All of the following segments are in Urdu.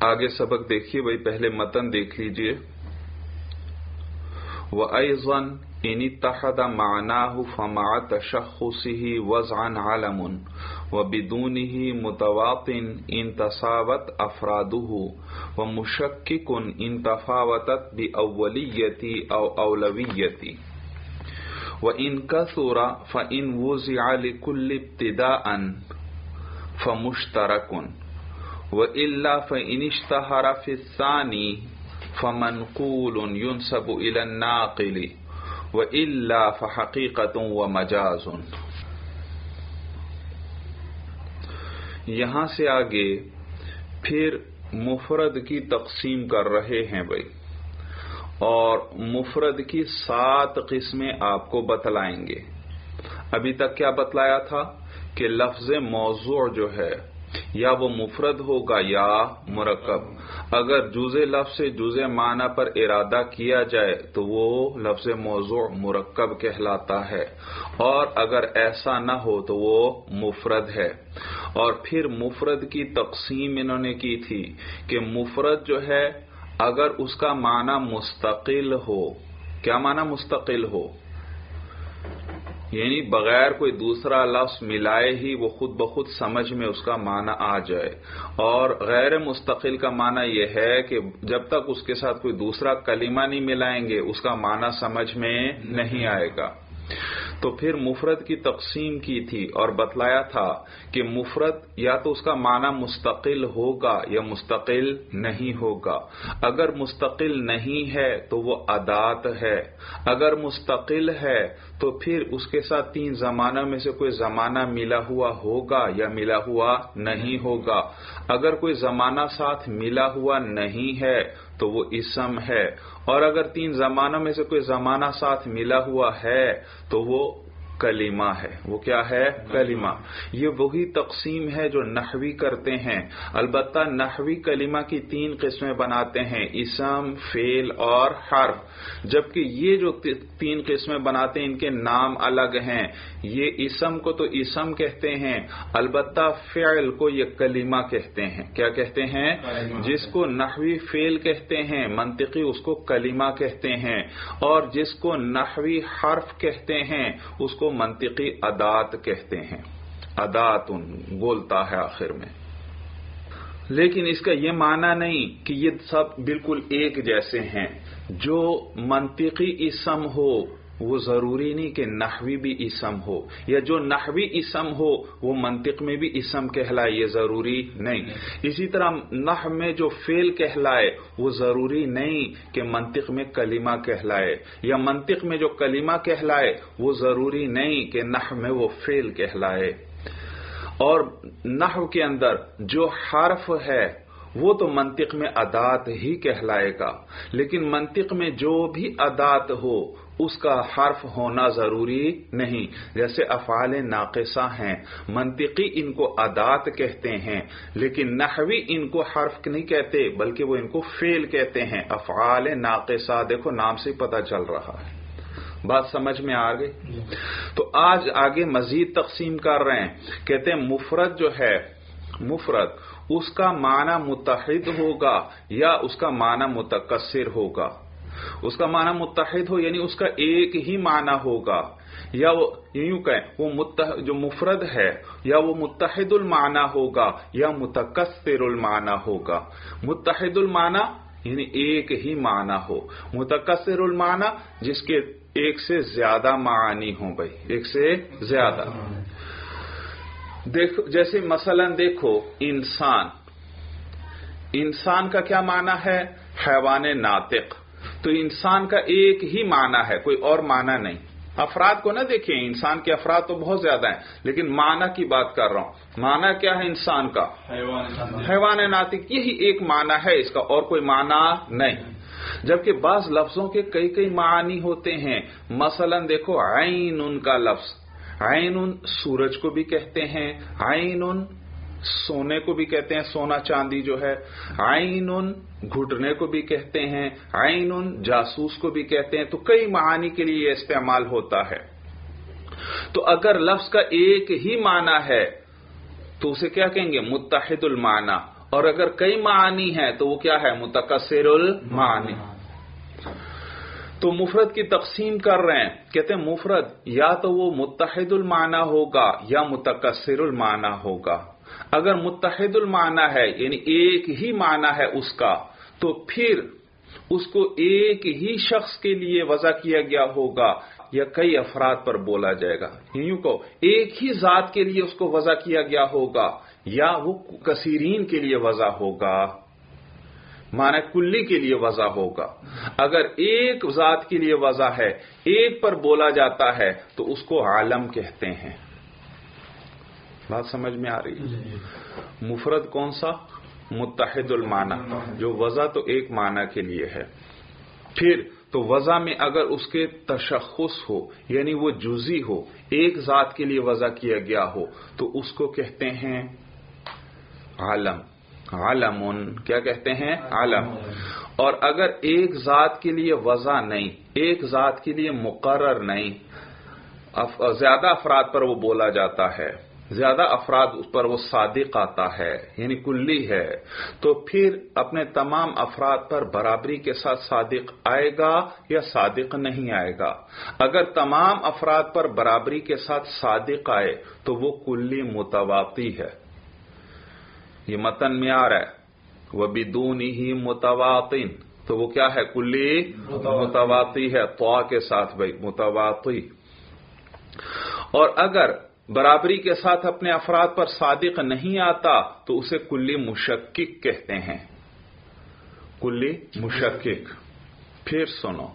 آگے سبق دیکھیے، بھائی، پہلے متن دیکھ لیجیے۔ وَأَيْضًا إِنِ اتَّحَدَ مَعْنَاهُ فَمَعَ تَشَخُّصِهِ وَضْعًا عَلَمٌ وَبِدُونِهِ مُتَوَاطٍ إِن تَسَاوَتْ أَفْرَادُهُ وَمُشَكِّكٌ إِن تَفَاوَتَتْ بِأَوَّلِيَّةِ أَوْ أَوْلَوِيَّةِ وَإِن كَثُرَ فَإِن وُزِعَ لِكُلِّ ابْتِدَاءً فَمُشْتَرَكٌ وإلا فإن اشتهر في الثاني فمنقول ينسب إلى الناقل وإلا فحقيقة یہاں سے آگے پھر مفرد کی تقسیم کر رہے ہیں بھائی۔ اور مفرد کی سات قسمیں آپ کو بتلائیں گے۔ ابھی تک کیا بتلایا تھا کہ لفظ موضوع جو ہے یا وہ مفرد ہوگا یا مرکب۔ اگر جز لفظ سے جز معنی پر ارادہ کیا جائے تو وہ لفظ موضوع مرکب کہلاتا ہے۔ اور اگر ایسا نہ ہو تو وہ مفرد ہے۔ اور پھر مفرد کی تقسیم انہوں نے کی تھی کہ مفرد جو ہے، اگر اس کا معنی مستقل ہو، کیا معنی مستقل ہو؟ یعنی بغیر کوئی دوسرا لفظ ملائے ہی وہ خود بخود سمجھ میں اس کا معنی آ جائے۔ اور غیر مستقل کا معنی یہ ہے کہ جب تک اس کے ساتھ کوئی دوسرا کلمہ نہیں ملائیں گے، اس کا معنی سمجھ میں نہیں آئے گا۔ تو پھر مفرد کی تقسیم کی تھی اور بتلایا تھا کہ مفرد یا تو اس کا معنی مستقل ہوگا یا مستقل نہیں ہوگا۔ اگر مستقل نہیں ہے تو وہ ادات ہے۔ اگر مستقل ہے تو پھر اس کے ساتھ تین زمانوں میں سے کوئی زمانہ ملا ہوا ہوگا یا ملا ہوا نہیں ہوگا؟ اگر کوئی زمانہ ساتھ ملا ہوا نہیں ہے تو وہ اسم ہے، اور اگر تین زمانوں میں سے کوئی زمانہ ساتھ ملا ہوا ہے تو وہ کلمہ ہے۔ وہ کیا ہے؟ کلمہ۔ یہ وہی تقسیم ہے جو نحوی کرتے ہیں۔ البتہ نحوی کلمہ کی تین قسمیں بناتے ہیں اسم فیل اور حرف۔ جبکہ یہ جو تین قسمیں بناتے ہیں ان کے نام الگ ہیں۔ یہ اسم کو تو اسم کہتے ہیں البتہ فعل کو یہ کلمہ کہتے ہیں۔ کیا کہتے ہیں؟ جس کو نحوی فیل کہتے ہیں منطقی اس کو کلمہ کہتے ہیں۔ اور جس کو نحوی حرف کہتے ہیں اس کو منطقی ادات کہتے ہیں۔ ادات بولتا ہے آخر میں۔ لیکن اس کا یہ معنی نہیں کہ یہ سب بالکل ایک جیسے ہیں۔ جو منطقی اسم ہو وہ ضروری نہیں کہ نحوی بھی اسم ہو یا جو نحوی اسم ہو وہ منطق میں بھی اسم کہلائے، یہ ضروری نہیں۔ اسی طرح نح میں جو فیل کہلائے، وہ ضروری نہیں کہ منطق میں کلمہ کہلائے۔ یا منطق میں جو کلمہ کہلائے، وہ ضروری نہیں کہ نح میں وہ فیل کہلائے۔ اور نحو کے اندر جو حرف ہے، وہ تو منطق میں ادات ہی کہلائے گا۔ لیکن منطق میں جو بھی ادات ہو اس کا حرف ہونا ضروری نہیں۔ جیسے افعال ناقصہ ہیں، منطقی ان کو ادات کہتے ہیں، لیکن نحوی ان کو حرف نہیں کہتے، بلکہ وہ ان کو فیل کہتے ہیں۔ افعال ناقصہ، دیکھو نام سے پتہ چل رہا ہے۔ بات سمجھ میں آ گئی؟ تو آج آگے مزید تقسیم کر رہے ہیں۔ کہتے ہیں مفرد جو ہے، مفرد، اس کا معنی متحد ہوگا یا اس کا معنی متکثر ہوگا؟ اس کا معنی متحد ہو یعنی اس کا ایک ہی معنی ہوگا۔ یا وہ یوں کہیں، وہ جو مفرد ہے، یا وہ متحد المعنی ہوگا، یا متکثر المعنی ہوگا۔ متحد المعنی یعنی ایک ہی معنی ہو۔ متکثر المعنی، جس کے ایک سے زیادہ معانی ہوں بھائی، ایک سے زیادہ۔ دیکھو جیسے مثلا دیکھو، انسان۔ انسان کا کیا معنی ہے؟ حیوان ناطق۔ تو انسان کا ایک ہی معنی ہے، کوئی اور معنی نہیں۔ افراد کو نہ دیکھیں، انسان کے افراد تو بہت زیادہ ہیں، لیکن معنی کی بات کر رہا ہوں۔ معنی کیا ہے انسان کا؟ حیوان ناطق، یہی ایک معنی ہے، اس کا اور کوئی معنی نہیں۔ جبکہ بعض لفظوں کے کئی کئی معانی ہوتے ہیں۔ مثلا دیکھو عین ان کا لفظ۔ عین سورج کو بھی کہتے ہیں عین سونے کو بھی کہتے ہیں، سونا چاندی جو ہے عین گھٹنے کو بھی کہتے ہیں عین جاسوس کو بھی کہتے ہیں، تو کئی معانی کے لیے یہ استعمال ہوتا ہے۔ تو اگر لفظ کا ایک ہی معنی ہے، تو اسے کیا کہیں گے؟ متحد المعنی۔ اور اگر کئی معانی ہیں، تو وہ کیا ہے؟ متکثر المعانی تو مفرد کی تقسیم کر رہے ہیں۔ کہتے ہیں مفرد، یا تو وہ متحد المعنی ہوگا یا متکثر المعنی ہوگا۔ اگر متحد المعنی ہے یعنی ایک ہی معنی ہے اس کا، تو پھر اس کو ایک ہی شخص کے لیے وضع کیا گیا ہوگا یا کئی افراد پر بولا جائے گا۔ یوں کو ایک ہی ذات کے لیے اس کو وضع کیا گیا ہوگا یا وہ کثیرین کے لیے وضع ہوگا۔ معنی کلی کے لیے وضع ہوگا۔ اگر ایک ذات کے لیے وضع ہے، ایک پر بولا جاتا ہے، تو اس کو عالم کہتے ہیں۔ بات سمجھ میں آ رہی ہے۔ مفرد کون سا؟ متحد المعنی، جو وضع تو ایک معنی کے لیے ہے۔ پھر تو وضع میں اگر اس کے تشخص ہو یعنی وہ جزی ہو، ایک ذات کے لیے وضع کیا گیا ہو، تو اس کو کہتے ہیں عالم عالم کیا کہتے ہیں؟ عالم اور اگر ایک ذات کے لیے وضع نہیں، ایک ذات کے لیے مقرر نہیں زیادہ افراد پر وہ بولا جاتا ہے۔ زیادہ افراد اس پر وہ صادق آتا ہے یعنی کلی ہے۔ تو پھر اپنے تمام افراد پر برابری کے ساتھ صادق آئے گا یا صادق نہیں آئے گا؟ اگر تمام افراد پر برابری کے ساتھ صادق آئے، تو وہ کلی متواقی ہے۔ یہ متن میں آ رہا ہے۔ وہ بدون ہی متواتن تو وہ کیا ہے؟ کلی متواتی ہے تو کے ساتھ بھائی متواتی اور اگر برابری کے ساتھ اپنے افراد پر صادق نہیں آتا تو اسے کلی مشکک کہتے ہیں۔ کلی مشکک۔ پھر سنو۔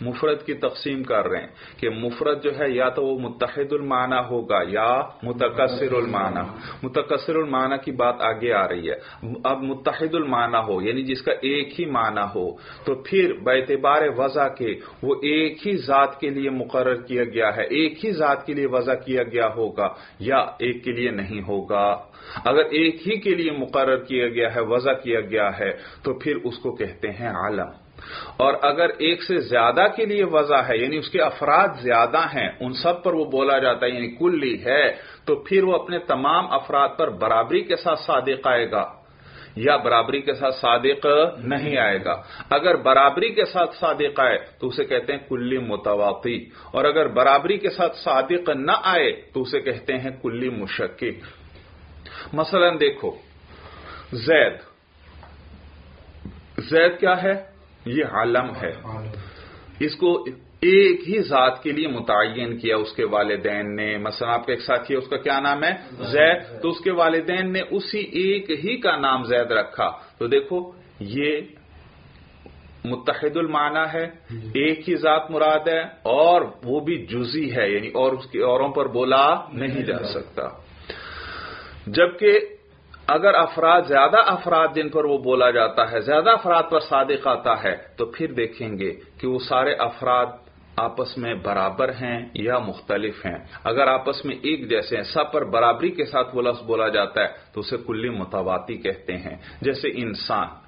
مفرد کی تقسیم کر رہے ہیں کہ مفرد جو ہے یا تو وہ متحد المعنی ہوگا یا متکثر المعنی۔ متکثر المعنی کی بات آگے آ رہی ہے۔ اب متحد المعنی ہو یعنی جس کا ایک ہی معنی ہو، تو پھر بیتبار وضع کے وہ ایک ہی ذات کے لیے مقرر کیا گیا ہے۔ ایک ہی ذات کے لیے وضع کیا گیا ہوگا یا ایک کے لیے نہیں ہوگا؟ اگر ایک ہی کے لیے مقرر کیا گیا ہے، وضع کیا گیا ہے، تو پھر اس کو کہتے ہیں عالم۔ اور اگر ایک سے زیادہ کے لیے وضع ہے یعنی اس کے افراد زیادہ ہیں، ان سب پر وہ بولا جاتا ہے یعنی کلی ہے، تو پھر وہ اپنے تمام افراد پر برابری کے ساتھ صادق آئے گا یا برابری کے ساتھ صادق نہیں آئے گا۔ اگر برابری کے ساتھ صادق آئے، تو اسے کہتے ہیں کلی متواقی اور اگر برابری کے ساتھ صادق نہ آئے، تو اسے کہتے ہیں کلی مشکک۔ مثلا دیکھو، زید۔ زید کیا ہے؟ یہ عالم ہے۔ اس کو ایک ہی ذات کے لیے متعین کیا اس کے والدین نے۔ مثلا آپ کا ایک ساتھی ہے اس کا کیا نام ہے؟ زید۔ تو اس کے والدین نے اسی ایک ہی کا نام زید رکھا۔ تو دیکھو یہ متحد المعنی ہے۔ ایک ہی ذات مراد ہے اور وہ بھی جزی ہے یعنی اور اس کی اوروں پر بولا نہیں جا سکتا۔ جبکہ اگر افراد زیادہ افراد جن پر وہ بولا جاتا ہے، زیادہ افراد پر صادق آتا ہے، تو پھر دیکھیں گے کہ وہ سارے افراد آپس میں برابر ہیں یا مختلف ہیں۔ اگر آپس میں ایک جیسے ہیں، سب پر برابری کے ساتھ وہ لفظ بولا جاتا ہے، تو اسے کلی متواتی کہتے ہیں۔ جیسے انسان۔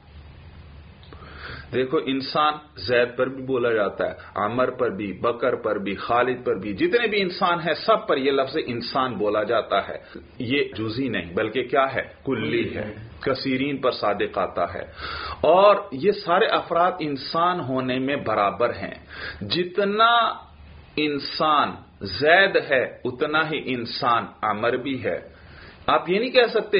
دیکھو، انسان زید پر بھی بولا جاتا ہے، عمر پر بھی، بکر پر بھی، خالد پر بھی، جتنے بھی انسان ہیں، سب پر یہ لفظ انسان بولا جاتا ہے۔ یہ جزی نہیں، بلکہ کیا ہے؟ کلی ہے۔ کثیرین پر صادق آتا ہے۔ اور یہ سارے افراد انسان ہونے میں برابر ہیں۔ جتنا انسان زید ہے، اتنا ہی انسان عمر بھی ہے۔ آپ یہ نہیں کہہ سکتے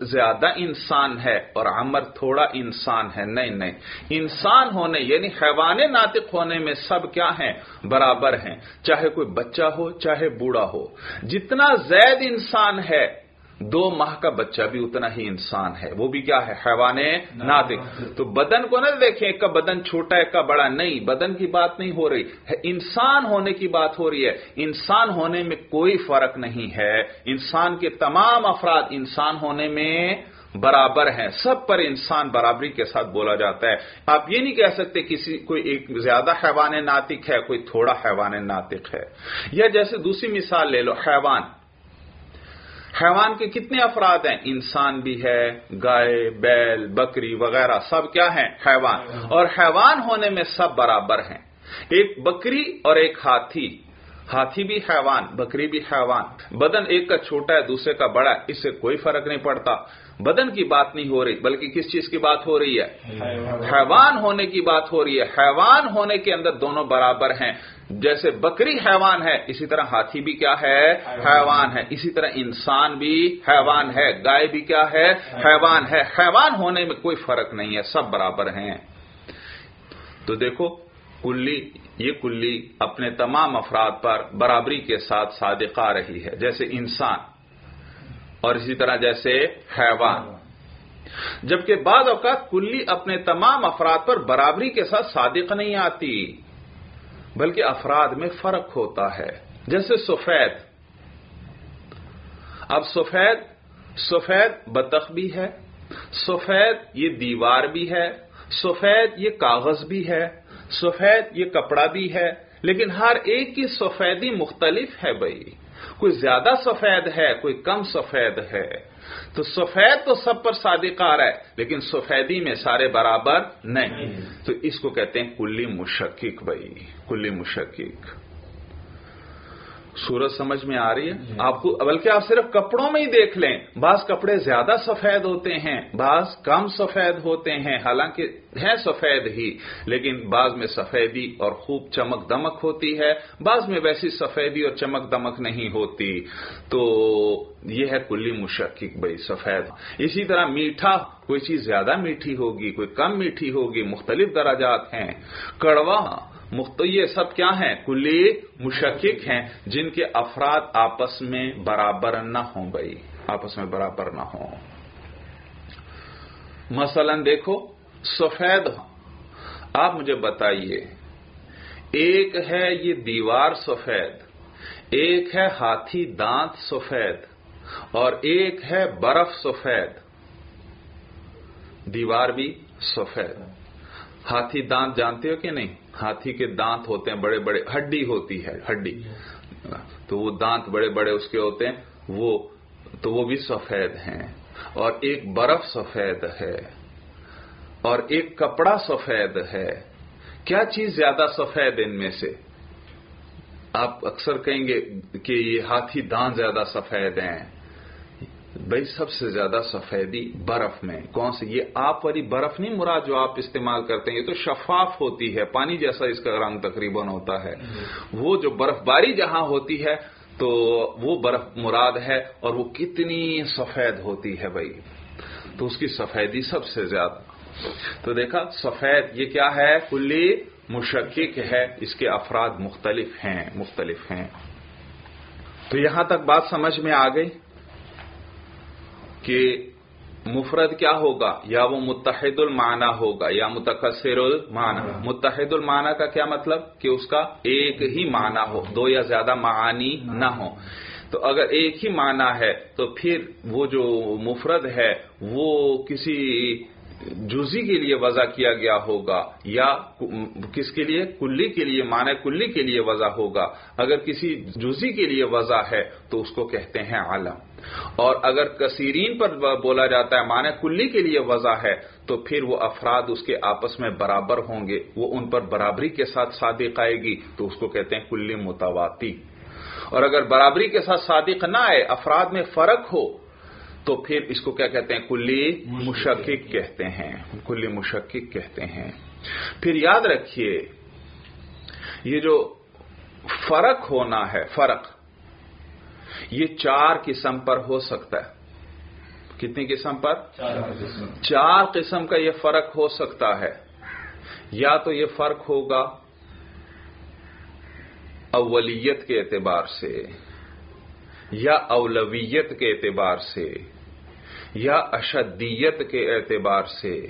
زیادہ انسان ہے اور عمر تھوڑا انسان ہے۔ نہیں نہیں۔ انسان ہونے یعنی حیوان ناطق ہونے میں سب کیا ہیں؟ برابر ہیں۔ چاہے کوئی بچہ ہو، چاہے بوڑھا ہو۔ جتنا زید انسان ہے دو ماہ کا بچہ بھی اتنا ہی انسان ہے۔ وہ بھی کیا ہے؟ حیوان ناطق تو بدن کو نہ دیکھیں، ایک کا بدن چھوٹا، ایک کا بڑا۔ نہیں، بدن کی بات نہیں ہو رہی۔ انسان ہونے کی بات ہو رہی ہے۔ انسان ہونے میں کوئی فرق نہیں ہے۔ انسان کے تمام افراد انسان ہونے میں برابر ہیں۔ سب پر انسان برابری کے ساتھ بولا جاتا ہے۔ آپ یہ نہیں کہہ سکتے کسی، کوئی ایک زیادہ حیوان ناطق ہے، کوئی تھوڑا حیوان ناطق ہے۔ یا جیسے دوسری مثال لے لو، حیوان۔ حیوان کے کتنے افراد ہیں؟ انسان بھی ہے، گائے، بیل، بکری وغیرہ، سب کیا ہیں؟ حیوان۔ اور حیوان ہونے میں سب برابر ہیں۔ ایک بکری اور ایک ہاتھی۔ ہاتھی بھی حیوان، بکری بھی حیوان۔ بدن ایک کا چھوٹا ہے، دوسرے کا بڑا ہے، اس سے کوئی فرق نہیں پڑتا۔ بدن کی بات نہیں ہو رہی، بلکہ کس چیز کی بات ہو رہی ہے؟ حیوان ہونے کی بات ہو رہی ہے۔ حیوان ہونے کے اندر دونوں برابر ہیں۔ جیسے بکری حیوان ہے، اسی طرح ہاتھی بھی کیا ہے؟ حیوان ہے۔ اسی طرح انسان بھی حیوان ہے۔ گائے بھی کیا ہے؟ حیوان ہے۔ حیوان ہونے میں کوئی فرق نہیں ہے، سب برابر ہیں۔ تو دیکھو، کلی، یہ کلی اپنے تمام افراد پر برابری کے ساتھ صادق آ رہی ہے۔ جیسے انسان اور اسی طرح جیسے حیوان۔ جبکہ بعض اوقات کلی اپنے تمام افراد پر برابری کے ساتھ صادق نہیں آتی، بلکہ افراد میں فرق ہوتا ہے۔ جیسے سفید۔ اب سفید سفید بطخ بھی ہے، سفید یہ دیوار بھی ہے، سفید یہ کاغذ بھی ہے، سفید یہ کپڑا بھی ہے، لیکن ہر ایک کی سفیدی مختلف ہے بھائی۔ کوئی زیادہ سفید ہے، کوئی کم سفید ہے۔ تو سفید تو سب پر صادق آ رہا ہے، لیکن سفیدی میں سارے برابر نہیں۔ تو اس کو کہتے ہیں کلی مشکک بھائی، کلی مشکک۔ سورج سمجھ میں آ رہی ہے؟ آپ کو بلکہ آپ صرف کپڑوں میں ہی دیکھ لیں۔ بعض کپڑے زیادہ سفید ہوتے ہیں، بعض کم سفید ہوتے ہیں، حالانکہ ہیں سفید ہی، لیکن بعض میں سفیدی اور خوب چمک دمک ہوتی ہے، بعض میں ویسی سفیدی اور چمک دمک نہیں ہوتی۔ تو یہ ہے کلی مشکک بھائی، سفید۔ اسی طرح میٹھا، کوئی چیز زیادہ میٹھی ہوگی، کوئی کم میٹھی ہوگی، مختلف درجات ہیں۔ کڑوا مخت یہ سب کیا ہیں؟ کلی مشکک ہیں، جن کے افراد آپس میں برابر نہ ہوں بھائی۔ آپس میں برابر نہ ہوں۔ مثلا دیکھو، سفید ہاں۔ آپ مجھے بتائیے، ایک ہے یہ دیوار سفید، ایک ہے ہاتھی دانت سفید، اور ایک ہے برف سفید۔ دیوار بھی سفید۔ ہاتھی دانت جانتے ہو کہ نہیں؟ ہاتھی کے دانت ہوتے ہیں، بڑے بڑے، ہڈی ہوتی ہے، ہڈی۔ تو وہ دانت بڑے بڑے اس کے ہوتے ہیں، وہ، تو وہ بھی سفید ہیں۔ اور ایک برف سفید ہے، اور ایک کپڑا سفید ہے۔ کیا چیز زیادہ سفید ان میں سے؟ آپ اکثر کہیں گے کہ یہ ہاتھی دانت زیادہ سفید ہیں۔ بھائی سب سے زیادہ سفیدی برف میں کون سی؟ یہ آپ والی برف نہیں مراد جو آپ استعمال کرتے ہیں یہ تو شفاف ہوتی ہے پانی جیسا اس کا رنگ تقریباً ہوتا ہے۔ وہ جو برف باری جہاں ہوتی ہے تو وہ برف مراد ہے اور وہ کتنی سفید ہوتی ہے بھائی۔ تو اس کی سفیدی سب سے زیادہ۔ تو دیکھا سفید یہ کیا ہے؟ کلی مشکک ہے۔ اس کے افراد مختلف ہیں مختلف ہیں۔ تو یہاں تک بات سمجھ میں آ گئی؟ کہ مفرد کیا ہوگا؟ یا وہ متحد المعنی ہوگا یا متقصر المعنی متحد المعنی کا کیا مطلب؟ کہ اس کا ایک ہی معنی ہو دو یا زیادہ معانی نہ ہو تو اگر ایک ہی معنی ہے تو پھر وہ جو مفرد ہے وہ کسی جزی کے لیے وضع کیا گیا ہوگا یا کس کے لیے؟ کلی کے لیے، معنی کلی کے لیے وضع ہوگا۔ اگر کسی جزی کے لیے وضع ہے تو اس کو کہتے ہیں عالم اور اگر کثیرین پر بولا جاتا ہے معنی کلی کے لیے وضع ہے، تو پھر وہ افراد اس کے آپس میں برابر ہوں گے۔ وہ ان پر برابری کے ساتھ صادق آئے گی، تو اس کو کہتے ہیں کلی متواتی اور اگر برابری کے ساتھ صادق نہ آئے، افراد میں فرق ہو تو پھر اس کو کیا کہتے ہیں؟ کلی مشکک کہتے ہیں۔ کلی مشکک کہتے ہیں۔ پھر یاد رکھیے یہ جو فرق ہونا ہے فرق یہ چار قسم پر ہو سکتا ہے۔ کتنی قسم پر؟ چار قسم۔ کا یہ فرق ہو سکتا ہے۔ یا تو یہ فرق ہوگا اولیت کے اعتبار سے یا اولویت کے اعتبار سے یا اشدیت کے اعتبار سے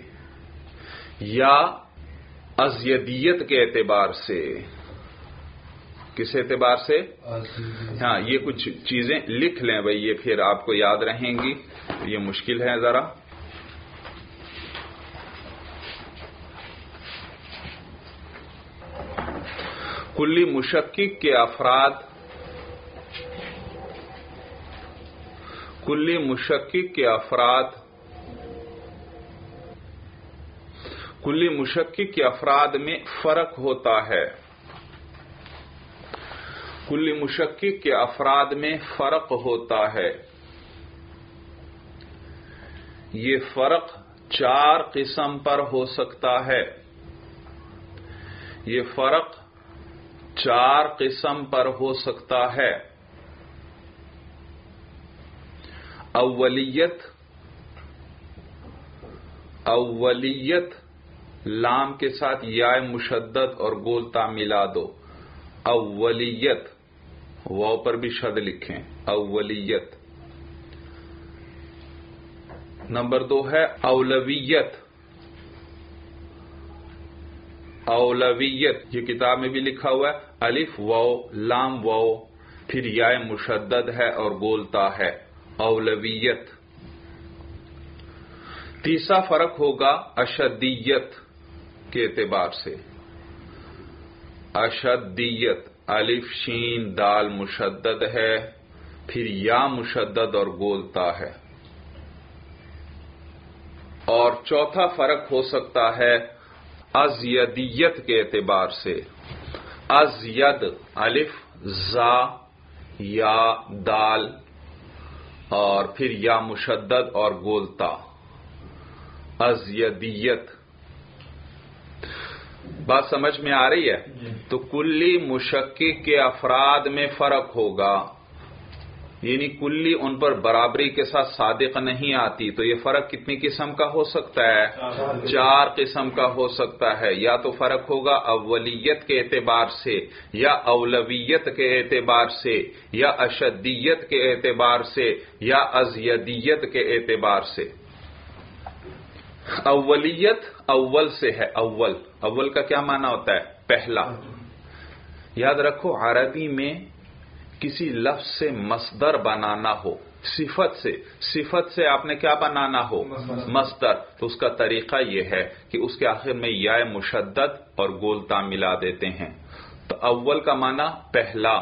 یا ازیدیت کے اعتبار سے۔ کس اعتبار سے؟ ہاں یہ کچھ چیزیں لکھ لیں بھائی یہ پھر آپ کو یاد رہیں گی۔ یہ مشکل ہے ذرا۔ کلی مشکک کے افراد کلی مشکک کے افراد کلی مشکک کے افراد میں فرق ہوتا ہے۔ کل مشکک کے افراد میں فرق ہوتا ہے۔ یہ فرق چار قسم پر ہو سکتا ہے۔ یہ فرق چار قسم پر ہو سکتا ہے۔ اولیت اولیت، لام کے ساتھ یا مشدد اور گولتا ملا دو۔ اولیت وہ پر بھی شد لکھیں۔ اولیت۔ نمبر دو ہے اولویت۔ اولویت، یہ کتاب میں بھی لکھا ہوا ہے۔ الف و لام و پھر یا مشدد ہے اور بولتا ہے۔ اولویت۔ تیسرا فرق ہوگا اشدیت کے اعتبار سے۔ اشدیت، الف، شین، دال مشدد ہے، پھر یا مشدد اور بولتا ہے۔ اور چوتھا فرق ہو سکتا ہے ازیدیت کے اعتبار سے۔ ازید، الف، زا، یا، دال اور پھر یا مشدد اور گولتا ازیدیت بات سمجھ میں آ رہی ہے؟ جی۔ تو کلی مشقق کے افراد میں فرق ہوگا۔ یعنی کلی ان پر برابری کے ساتھ صادق نہیں آتی، تو یہ فرق کتنی قسم کا ہو سکتا ہے؟ چار قسم کا ہو سکتا ہے۔ یا تو فرق ہوگا اولیت کے اعتبار سے، یا اولویت کے اعتبار سے، یا اشدیت کے اعتبار سے، یا ازیدیت کے اعتبار سے۔ اولیت اول سے ہے، اول۔ اول کا کیا معنی ہوتا ہے؟ پہلا۔ یاد رکھو، عربی میں کسی لفظ سے مصدر بنانا ہو۔ صفت سے۔ صفت سے آپ نے کیا بنانا ہو؟ مصدر۔ تو اس کا طریقہ یہ ہے کہ اس کے آخر میں یا مشدد اور گولتا ملا دیتے ہیں۔ تو اول کا معنی پہلا۔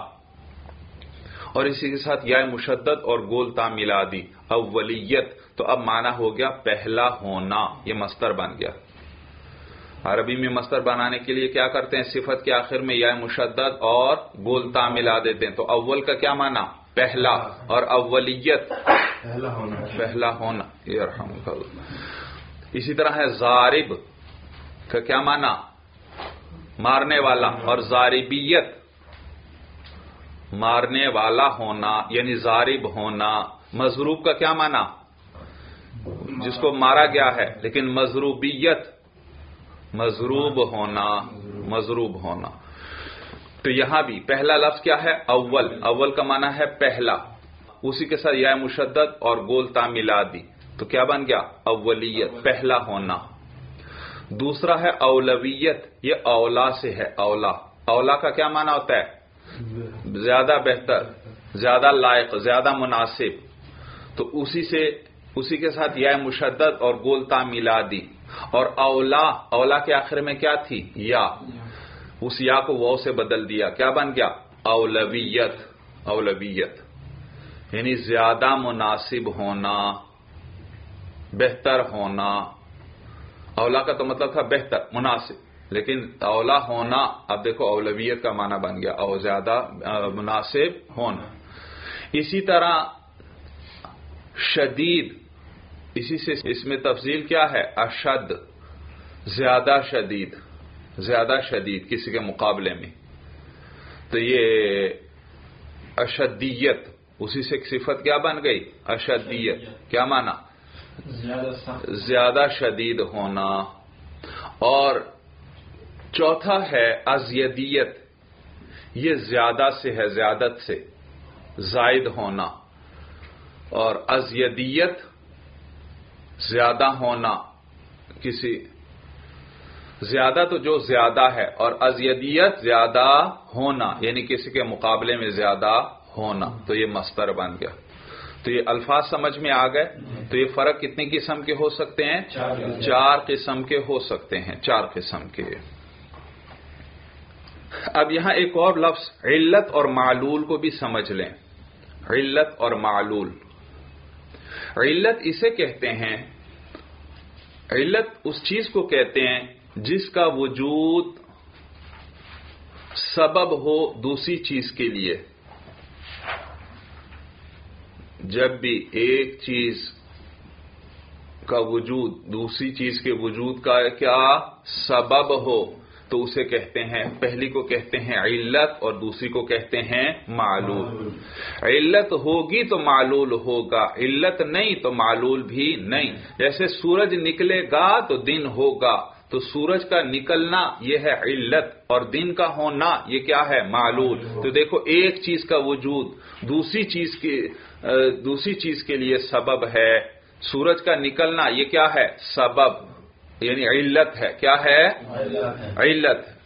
اور اسی کے ساتھ یا مشدد اور گولتا ملا دی۔ اولیت۔ تو اب معنی ہو گیا پہلا ہونا۔ یہ مستر بن گیا۔ عربی میں مستر بنانے کے لیے کیا کرتے ہیں؟ صفت کے آخر میں یا مشدد اور گولتا ملا دیتے ہیں۔ تو اول کا کیا معنی؟ پہلا اور اولیت۔ پہلا ہونا۔ اسی طرح ہے زارب کا کیا معنی؟ مارنے والا اور زاربیت۔ مارنے والا ہونا یعنی زارب ہونا۔ مضروب کا کیا معنی؟ جس کو مارا گیا ہے لیکن مضروبیت۔ مضروب ہونا مضروب ہونا۔ تو یہاں بھی پہلا لفظ کیا ہے؟ اول۔ اول کا معنی ہے پہلا۔ اسی کے ساتھ یا مشدد اور گولتا ملا دی تو کیا بن گیا؟ اولیت، پہلا ہونا۔ دوسرا ہے اولویت، یہ اولا سے ہے، اولا۔ اولا کا کیا معنی ہوتا ہے؟ زیادہ بہتر، زیادہ لائق، زیادہ مناسب۔ تو اسی سے، اسی کے ساتھ یا مشدد اور گولتا ملا دی اور اولا اولا کے آخر میں کیا تھی؟ یا۔ اس یا کو وہ سے بدل دیا۔ کیا بن گیا؟ اولویت اولویت۔ یعنی زیادہ مناسب ہونا، بہتر ہونا۔ اولا کا تو مطلب تھا بہتر، مناسب۔ لیکن اولا ہونا، اب دیکھو اولویت کا معنی بن گیا۔ اور زیادہ مناسب ہونا۔ اسی طرح شدید اسی سے اس میں تفصیل کیا ہے؟ اشد زیادہ شدید زیادہ شدید کسی کے مقابلے میں۔ تو یہ اشدیت اسی سے صفت کیا بن گئی؟ اشدیت کیا مانا؟ زیادہ شدید ہونا۔ اور چوتھا ہے ازیدیت یہ زیادہ سے ہے زیادت سے زائد ہونا۔ اور ازیدیت زیادہ ہونا کسی زیادہ تو جو زیادہ ہے اور ازیدیت زیادہ ہونا یعنی کسی کے مقابلے میں زیادہ ہونا تو یہ مستر بن گیا۔ تو یہ الفاظ سمجھ میں آ گئے۔ تو یہ فرق کتنی قسم کے ہو سکتے ہیں؟ چار قسم۔ کے ہو سکتے ہیں چار قسم کے۔ اب یہاں ایک اور لفظ علت اور معلول کو بھی سمجھ لیں۔ علت اور معلول۔ علت اسے کہتے ہیں۔ علت اس چیز کو کہتے ہیں جس کا وجود سبب ہو دوسری چیز کے لیے۔ جب بھی ایک چیز کا وجود دوسری چیز کے وجود کا کیا سبب ہو۔ تو اسے کہتے ہیں پہلی کو کہتے ہیں علت اور دوسری کو کہتے ہیں معلول۔ علت ہوگی تو معلول ہوگا علت نہیں تو معلول بھی نہیں۔ جیسے سورج نکلے گا تو دن ہوگا تو سورج کا نکلنا یہ ہے علت اور دن کا ہونا یہ کیا ہے؟ معلول۔ تو دیکھو ایک چیز کا وجود دوسری چیز کی دوسری چیز کے لیے سبب ہے۔ سورج کا نکلنا یہ کیا ہے؟ سبب۔ یعنی علت ہے، کیا ہے؟ علت۔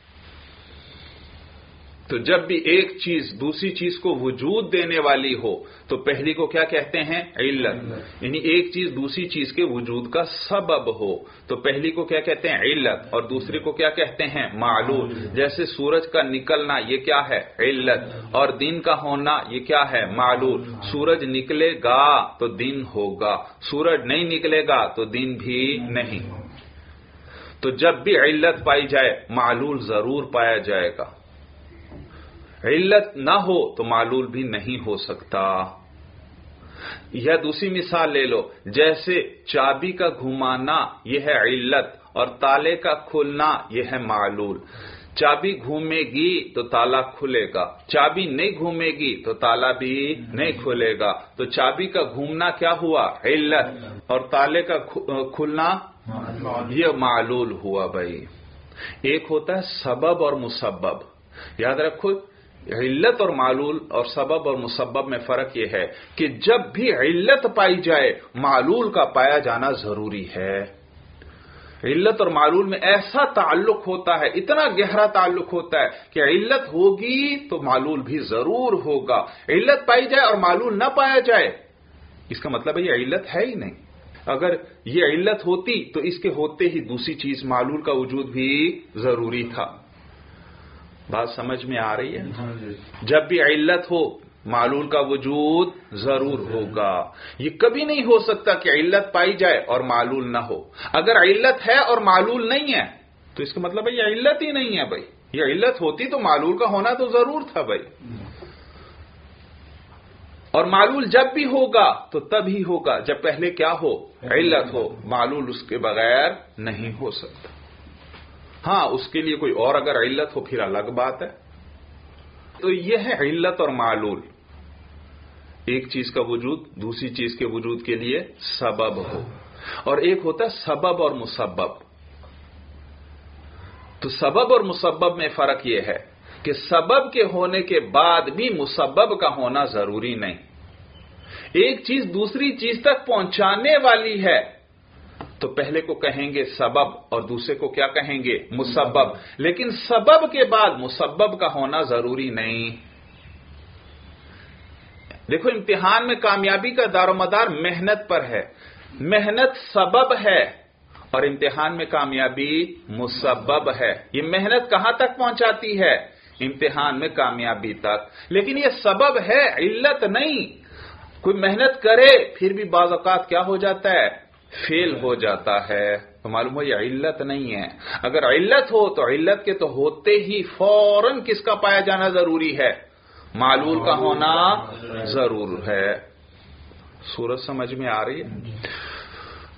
تو جب بھی ایک چیز دوسری چیز کو وجود دینے والی ہو، تو پہلی کو کیا کہتے ہیں؟ علت۔ یعنی ایک چیز دوسری چیز کے وجود کا سبب ہو، تو پہلی کو کیا کہتے ہیں؟ علت۔ اور دوسری کو کیا کہتے ہیں؟ معلوم جیسے سورج کا نکلنا، یہ کیا ہے؟ علت۔ اور دن کا ہونا، یہ کیا ہے؟ معلوم سورج نکلے گا، تو دن ہوگا۔ سورج نہیں نکلے گا، تو دن بھی نہیں۔ تو جب بھی علت پائی جائے، معلول ضرور پایا جائے گا۔ علت نہ ہو تو معلول بھی نہیں ہو سکتا۔ یا دوسری مثال لے لو، جیسے چابی کا گھمانا یہ ہے علت اور تالے کا کھلنا یہ ہے معلول۔ چابی گھومے گی تو تالا کھلے گا، چابی نہیں گھومے گی تو تالا بھی نہیں کھلے گا۔ تو چابی کا گھومنا کیا ہوا؟ علت اور تالے کا کھلنا یہ معلول ہوا بھائی۔ ایک ہوتا ہے سبب اور مسبب۔ یاد رکھو، علت اور معلول اور سبب اور مسبب میں فرق یہ ہے کہ جب بھی علت پائی جائے، معلول کا پایا جانا ضروری ہے۔ علت اور معلول میں ایسا تعلق ہوتا ہے، اتنا گہرا تعلق ہوتا ہے کہ علت ہوگی تو معلول بھی ضرور ہوگا۔ علت پائی جائے اور معلول نہ پایا جائے۔ اس کا مطلب ہے یہ علت ہے ہی نہیں۔ اگر یہ علت ہوتی تو اس کے ہوتے ہی دوسری چیز معلول کا وجود بھی ضروری تھا۔ بات سمجھ میں آ رہی ہے؟ ہاں جی۔ جب بھی علت ہو معلول کا وجود ضرور ہوگا۔ یہ کبھی نہیں ہو سکتا کہ علت پائی جائے اور معلول نہ ہو۔ اگر علت ہے اور معلول نہیں ہے تو اس کا مطلب ہے یہ علت ہی نہیں ہے بھائی۔ یہ علت ہوتی تو معلول کا ہونا تو ضرور تھا بھائی۔ اور معلول جب بھی ہوگا تو تب ہی ہوگا۔ جب پہلے کیا ہو؟ علت ہو۔ معلول اس کے بغیر نہیں ہو سکتا۔ ہاں اس کے لیے کوئی اور اگر علت ہو، پھر الگ بات ہے۔ تو یہ ہے علت اور معلول۔ ایک چیز کا وجود، دوسری چیز کے وجود کے لیے سبب ہو۔ اور ایک ہوتا ہے سبب اور مسبب۔ تو سبب اور مسبب میں فرق یہ ہے کہ سبب کے ہونے کے بعد بھی مسبب کا ہونا ضروری نہیں۔ ایک چیز دوسری چیز تک پہنچانے والی ہے۔ تو پہلے کو کہیں گے سبب اور دوسرے کو کیا کہیں گے؟ مسبب۔ لیکن سبب کے بعد مسبب کا ہونا ضروری نہیں۔ دیکھو، امتحان میں کامیابی کا دار و مدار محنت پر ہے۔ محنت سبب ہے اور امتحان میں کامیابی مسبب ہے۔ یہ محنت کہاں تک پہنچاتی ہے؟ امتحان میں کامیابی تک۔ لیکن یہ سبب ہے، علت نہیں۔ کوئی محنت کرے، پھر بھی بعض اوقات کیا ہو جاتا ہے؟ فیل ہو جاتا ہے۔ تو معلوم ہو، یہ علت نہیں ہے۔ اگر علت ہو، تو علت کے تو ہوتے ہی فوراً کس کا پایا جانا ضروری ہے؟ معلول کا ہونا ضرور ہے۔ سورج سمجھ میں آ رہی ہے؟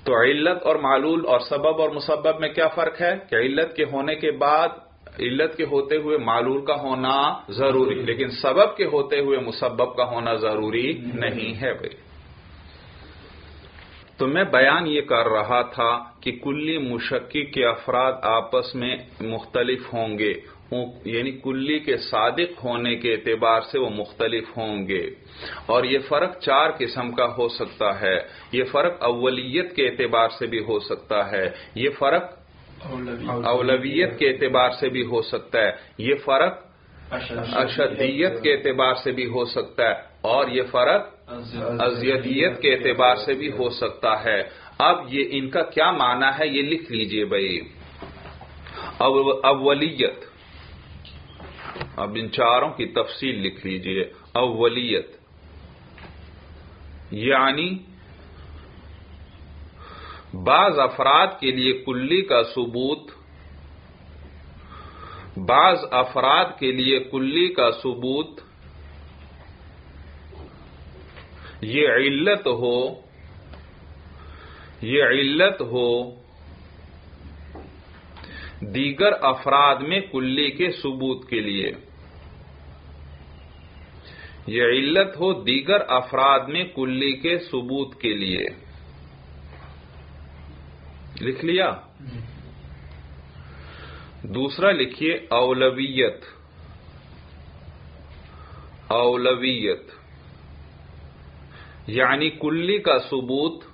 تو علت اور معلول اور سبب اور مسبب میں کیا فرق ہے؟ کہ علت کے ہونے کے بعد علت کے ہوتے ہوئے معلول کا ہونا ضروری، لیکن سبب کے ہوتے ہوئے مسبب کا ہونا ضروری نہیں ہے بھائی۔ تو میں بیان یہ کر رہا تھا کہ کلی مشقی کے افراد آپس میں مختلف ہوں گے۔ یعنی کلی کے صادق ہونے کے اعتبار سے وہ مختلف ہوں گے۔ اور یہ فرق چار قسم کا ہو سکتا ہے۔ یہ فرق اولیت کے اعتبار سے بھی ہو سکتا ہے۔ یہ فرق اولویت. کے اعتبار سے بھی ہو سکتا ہے. یہ فرق اشدیت. کے اعتبار سے بھی ہو سکتا ہے اور یہ فرق ازیدیت کے اعتبار سے بھی ہو سکتا ہے. اب یہ ان کا کیا معنی ہے یہ لکھ لیجیے بھائی. اولیت. اب ان چاروں کی تفصیل لکھ لیجیے. اولیت. یعنی بعض افراد کے لیے کلی کا ثبوت، بعض افراد کے لیے کلی کا ثبوت، یہ علت ہو، یہ علت ہو، دیگر افراد میں کلی کے ثبوت کے لیے۔ یہ علت ہو دیگر افراد میں کلی کے ثبوت کے لیے۔ لکھ لیا۔ دوسرا لکھیے، اولویت۔ اولویت۔ یعنی کلی کا ثبوت۔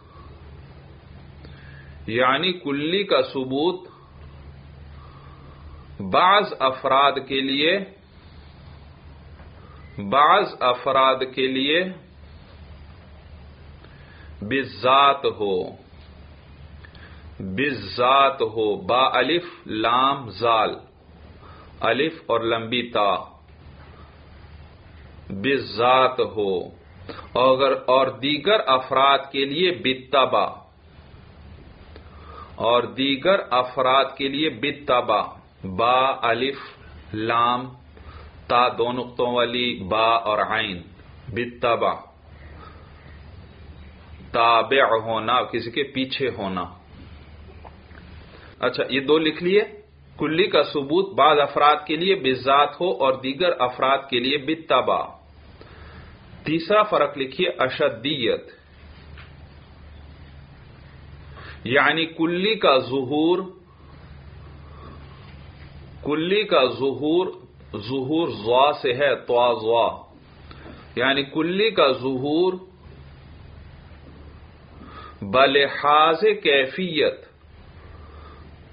یعنی کلی کا ثبوت۔ بعض افراد کے لیے۔ بعض افراد کے لیے۔ بذات ہو۔ بذات ہو، با الف، لام، زال، الف اور لمبی تا۔ بذات ہو، اگر اور دیگر افراد کے لیے بتبا اور دیگر افراد کے لیے بتبا با، الف، لام، تا دو نقطوں والی، با اور عین۔ بتبا تابع ہونا، کسی کے پیچھے ہونا۔ اچھا یہ دو لکھ لیے۔ کلی کا ثبوت بعض افراد کے لیے بذات ہو اور دیگر افراد کے لیے بتبا تیسرا فرق لکھیے، اشدیت۔ یعنی کلی کا ظہور، کلی کا ظہور ظہور زوا سے ہے تو زوا یعنی کلی کا ظہور، بلحاظ کیفیت۔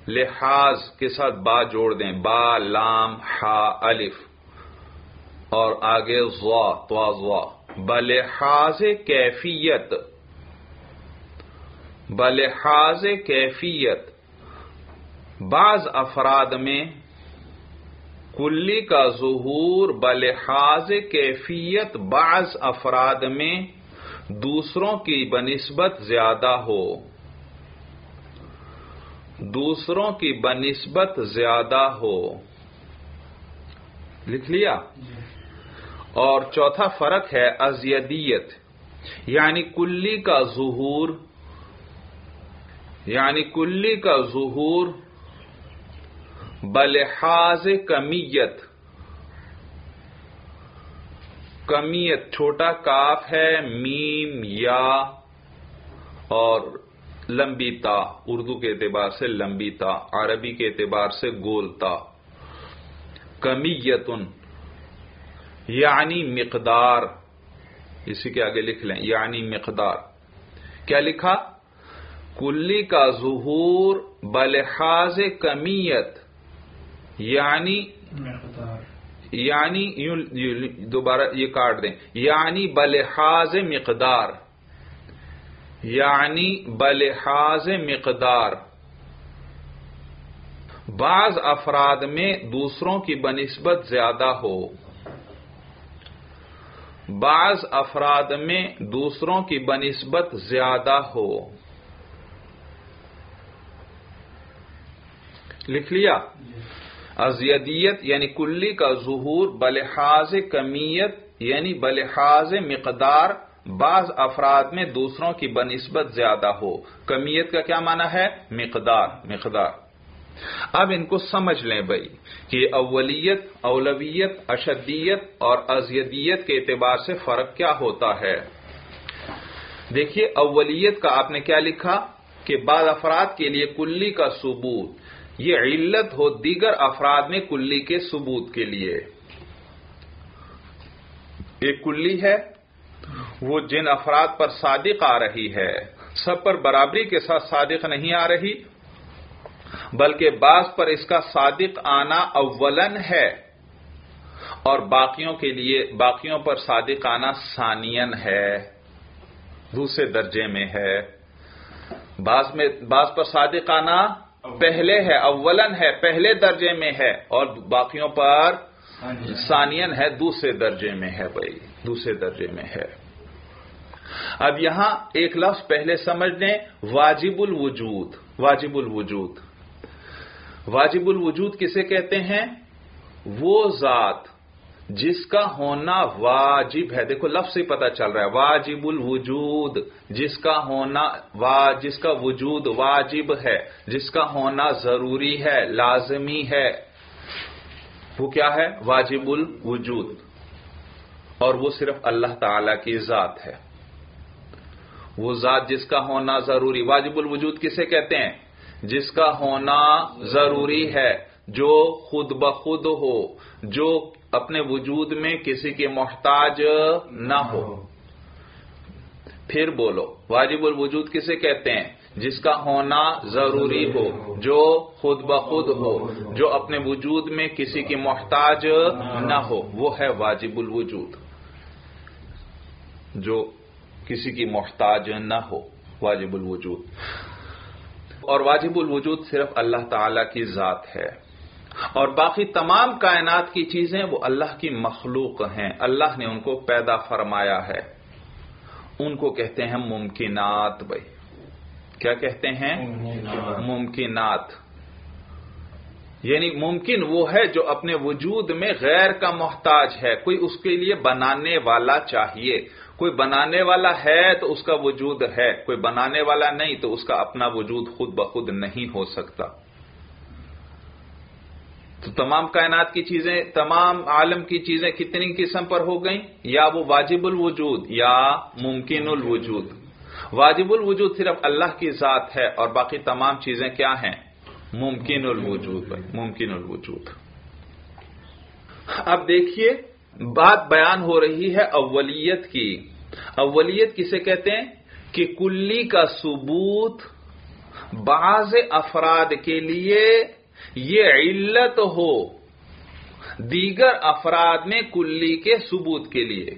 لحاظ کے ساتھ با جوڑ دیں. با، لام ہا الف. اور آگے زوا تو بلحاظ کیفیت. بلحاظ کیفیت. بعض افراد میں کلی کا ظہور، بلحاظ کیفیت بعض افراد میں دوسروں کی بنسبت زیادہ ہو. دوسروں کی بنسبت زیادہ ہو۔ لکھ لیا؟ اور چوتھا فرق ہے ازیدیت یعنی کلی کا ظہور یعنی کلی کا ظہور بلحاظ کمیت۔ کمیت چھوٹا کاف ہے، میم، یا، اور لمبی تا اردو کے اعتبار سے لمبی تا عربی کے اعتبار سے گول تا۔ کمیتن یعنی مقدار۔ اسی کے آگے لکھ لیں یعنی مقدار۔ کیا لکھا؟ کلی کا ظہور بلحاظ کمیت یعنی یعنی دوبارہ یہ کاٹ دیں۔ یعنی بلحاظ مقدار۔ یعنی بلحاظ مقدار۔ بعض افراد میں دوسروں کی بنسبت زیادہ ہو۔ بعض افراد میں دوسروں کی بنسبت زیادہ ہو۔ لکھ لیا۔ ازیدیت یعنی کلی کا ظہور بلحاظ کمیت یعنی بلحاظ مقدار۔ بعض افراد میں دوسروں کی بنسبت زیادہ ہو۔ کمیت کا کیا معنی ہے؟ مقدار مقدار۔ اب ان کو سمجھ لیں بھائی کہ اولیت، اولویت، اشدیت اور ازیدیت کے اعتبار سے فرق کیا ہوتا ہے۔ دیکھیے، اولیت کا آپ نے کیا لکھا؟ کہ بعض افراد کے لیے کلی کا ثبوت۔ یہ علت ہو دیگر افراد میں کلی کے ثبوت کے لیے۔ ایک کلی ہے وہ جن افراد پر صادق آ رہی ہے سب پر برابری کے ساتھ صادق نہیں آ رہی بلکہ بعض پر اس کا صادق آنا اولن ہے اور باقیوں کے لیے باقیوں پر صادق آنا ثانین ہے دوسرے درجے میں ہے۔ بعض میں بعض پر صادق آنا پہلے ہے اولن ہے پہلے درجے میں ہے اور باقیوں پر ثانین ہے دوسرے درجے میں ہے بھائی دوسرے درجے میں ہے۔ اب یہاں ایک لفظ پہلے سمجھ لیں واجب الوجود واجب الوجود واجب الوجود کسے کہتے ہیں؟ وہ ذات جس کا ہونا واجب ہے۔ دیکھو، لفظ سے پتا چل رہا ہے واجب الوجود جس کا ہونا جس کا وجود واجب ہے، جس کا ہونا ضروری ہے، لازمی ہے۔ وہ کیا ہے؟ واجب الوجود اور وہ صرف اللہ تعالی کی ذات ہے۔ وہ ذات جس کا ہونا ضروری، واجب الوجود کسے کہتے ہیں؟ جس کا ہونا ضروری ہے، جو خود بخود ہو، جو اپنے وجود میں کسی کے محتاج نہ ہو۔ پھر بولو، واجب الوجود کسے کہتے ہیں؟ جس کا ہونا ضروری ہو، جو خود بخود ہو، جو اپنے وجود میں کسی کی محتاج نہ ہو، وہ ہے واجب الوجود۔ جو کسی کی محتاج نہ ہو واجب الوجود۔ اور واجب الوجود صرف اللہ تعالی کی ذات ہے۔ اور باقی تمام کائنات کی چیزیں وہ اللہ کی مخلوق ہیں۔ اللہ نے ان کو پیدا فرمایا ہے۔ ان کو کہتے ہیں ممکنات بھائی۔ کیا کہتے ہیں؟ ممکنات۔ یعنی ممکن وہ ہے جو اپنے وجود میں غیر کا محتاج ہے۔ کوئی اس کے لیے بنانے والا چاہیے۔ کوئی بنانے والا ہے تو اس کا وجود ہے، کوئی بنانے والا نہیں تو اس کا اپنا وجود خود بخود نہیں ہو سکتا۔ تو تمام کائنات کی چیزیں، تمام عالم کی چیزیں کتنی قسم پر ہو گئیں؟ یا وہ واجب الوجود، یا ممکن الوجود۔ واجب الوجود صرف اللہ کی ذات ہے اور باقی تمام چیزیں کیا ہیں؟ ممکن الوجود ممکن الوجود۔ اب دیکھیے بات بیان ہو رہی ہے اولیت کی۔ اولیت کسے کہتے ہیں؟ کہ کلی کا ثبوت بعض افراد کے لیے یہ علت ہو دیگر افراد میں کلی کے ثبوت کے لیے۔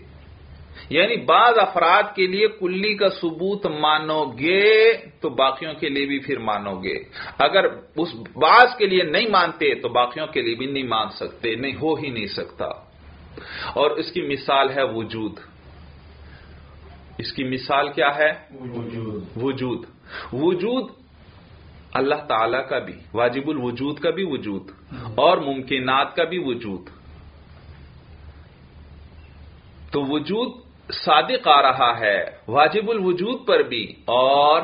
یعنی بعض افراد کے لیے کلی کا ثبوت مانو گے تو باقیوں کے لیے بھی پھر مانو گے۔ اگر اس بعض کے لیے نہیں مانتے تو باقیوں کے لیے بھی نہیں مان سکتے، نہیں، ہو ہی نہیں سکتا۔ اور اس کی مثال ہے وجود۔ اس کی مثال کیا ہے؟ وجود۔ وجود۔ اللہ تعالی کا بھی واجب الوجود کا بھی وجود اور ممکنات کا بھی وجود۔ تو وجود صادق آ رہا ہے واجب الوجود پر بھی اور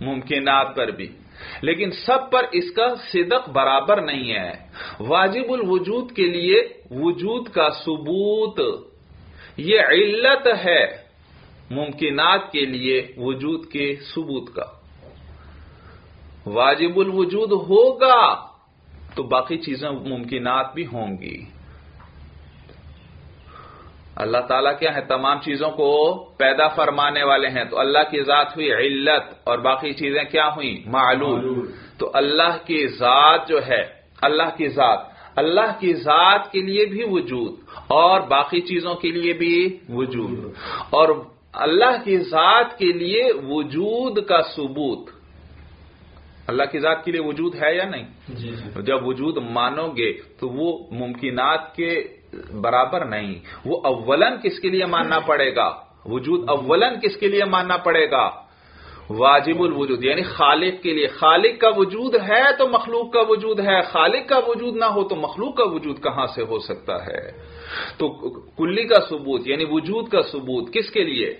ممکنات پر بھی۔ لیکن سب پر اس کا صدق برابر نہیں ہے۔ واجب الوجود کے لیے وجود کا ثبوت۔ یہ علت ہے ممکنات کے لیے وجود کے ثبوت کا۔ واجب الوجود ہوگا تو باقی چیزیں ممکنات بھی ہوں گی۔ اللہ تعالیٰ کیا ہے تمام چیزوں کو پیدا فرمانے والے ہیں۔ تو اللہ کی ذات ہوئی علت اور باقی چیزیں کیا ہوئی معلوم تو اللہ کی ذات جو ہے اللہ کی ذات اللہ کی ذات کے لیے بھی وجود اور باقی چیزوں کے لیے بھی وجود۔ اور اللہ کی ذات کے لیے وجود کا ثبوت۔ اللہ کی ذات کے لیے وجود ہے یا نہیں؟ جب وجود مانو گے تو وہ ممکنات کے برابر نہیں۔ وہ اولن کس کے لیے ماننا پڑے گا؟ وجود اولن کس کے لیے ماننا پڑے گا؟ واجب الوجود یعنی خالق کے لیے۔ خالق کا وجود ہے تو مخلوق کا وجود ہے، خالق کا وجود نہ ہو تو مخلوق کا وجود کہاں سے ہو سکتا ہے؟ تو کلی کا ثبوت یعنی وجود کا ثبوت کس کے لیے؟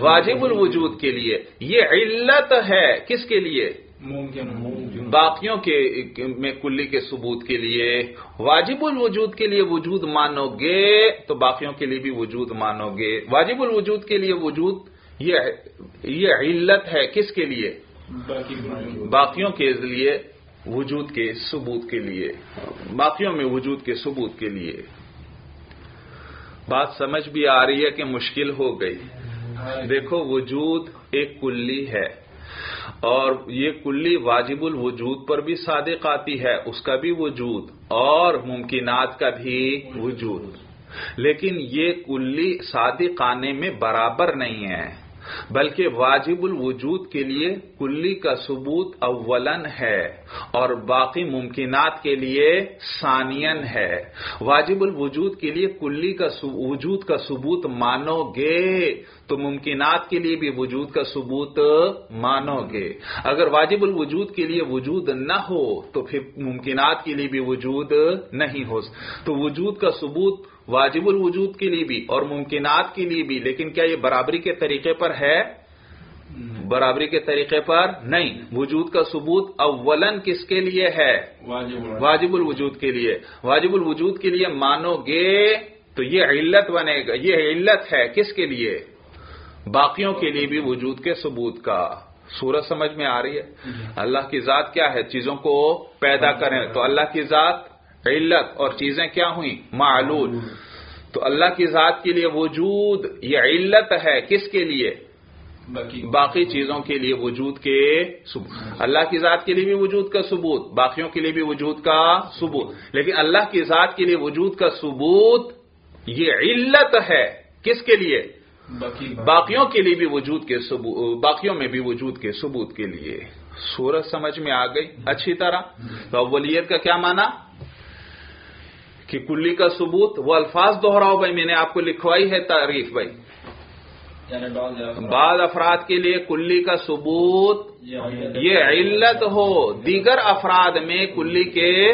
واجب الوجود کے لیے۔ یہ علت ہے کس کے لیے؟ باقیوں کے میں کلی کے ثبوت کے لیے واجب الوجود کے لیے وجود مانو گے تو باقیوں کے لیے بھی وجود مانو گے۔ واجب الوجود کے لیے وجود یہ علت ہے کس کے لیے؟ باقیوں کے لیے وجود کے ثبوت کے لیے۔ باقیوں میں وجود کے ثبوت کے لیے۔ بات سمجھ بھی آ رہی ہے کہ مشکل ہو گئی۔ دیکھو وجود ایک کلی ہے۔ اور یہ کلی واجب الوجود پر بھی صادق آتی ہے، اس کا بھی وجود اور ممکنات کا بھی وجود۔ لیکن یہ کلی صادق آنے میں برابر نہیں ہے۔ بلکہ واجب الوجود کے لیے کلی کا ثبوت اولن ہے اور باقی ممکنات کے لیے ثانین ہے۔ واجب الوجود کے لیے کلی کا وجود کا ثبوت مانو گے تو ممکنات کے لیے بھی وجود کا ثبوت مانو گے۔ اگر واجب الوجود کے لیے وجود نہ ہو تو پھر ممکنات کے لیے بھی وجود نہیں ہو تو وجود کا ثبوت واجب الوجود کے لیے بھی اور ممکنات کے لیے بھی لیکن کیا یہ برابری کے طریقے پر ہے؟ برابری کے طریقے پر نہیں۔ وجود کا ثبوت اولن کس کے لیے ہے؟ واجب الوجود۔ کے لیے۔ واجب الوجود کے لیے مانو گے تو یہ علت بنے گا یہ علت ہے کس کے لیے؟ باقیوں کے لیے بھی وجود کے ثبوت کا۔ صورت سمجھ میں آ رہی ہے۔ اللہ کی ذات کیا ہے؟ چیزوں کو پیدا کریں۔ تو اللہ کی ذات علت اور چیزیں کیا ہوئیں؟ معلول. تو اللہ کی ذات کے لیے وجود یہ علت ہے کس کے لیے؟ باقی. چیزوں کے لیے وجود کے اللہ کی ذات کے لیے بھی وجود کا ثبوت باقیوں کے لیے بھی وجود کا ثبوت. لیکن اللہ کی ذات کے لیے وجود کا ثبوت یہ علت ہے کس کے لیے؟ باقیوں کے لیے بھی وجود کے باقیوں میں بھی وجود کے ثبوت کے لیے. سورج سمجھ میں آ گئی اچھی طرح؟ تو اولیت کا کیا مانا کہ کلی کا ثبوت وہ الفاظ دوہراؤ بھائی میں نے آپ کو لکھوائی ہے تعریف بھائی۔ بعض افراد کے لیے کلی کا ثبوت یہ علت ہو۔ دیگر افراد میں کلی کے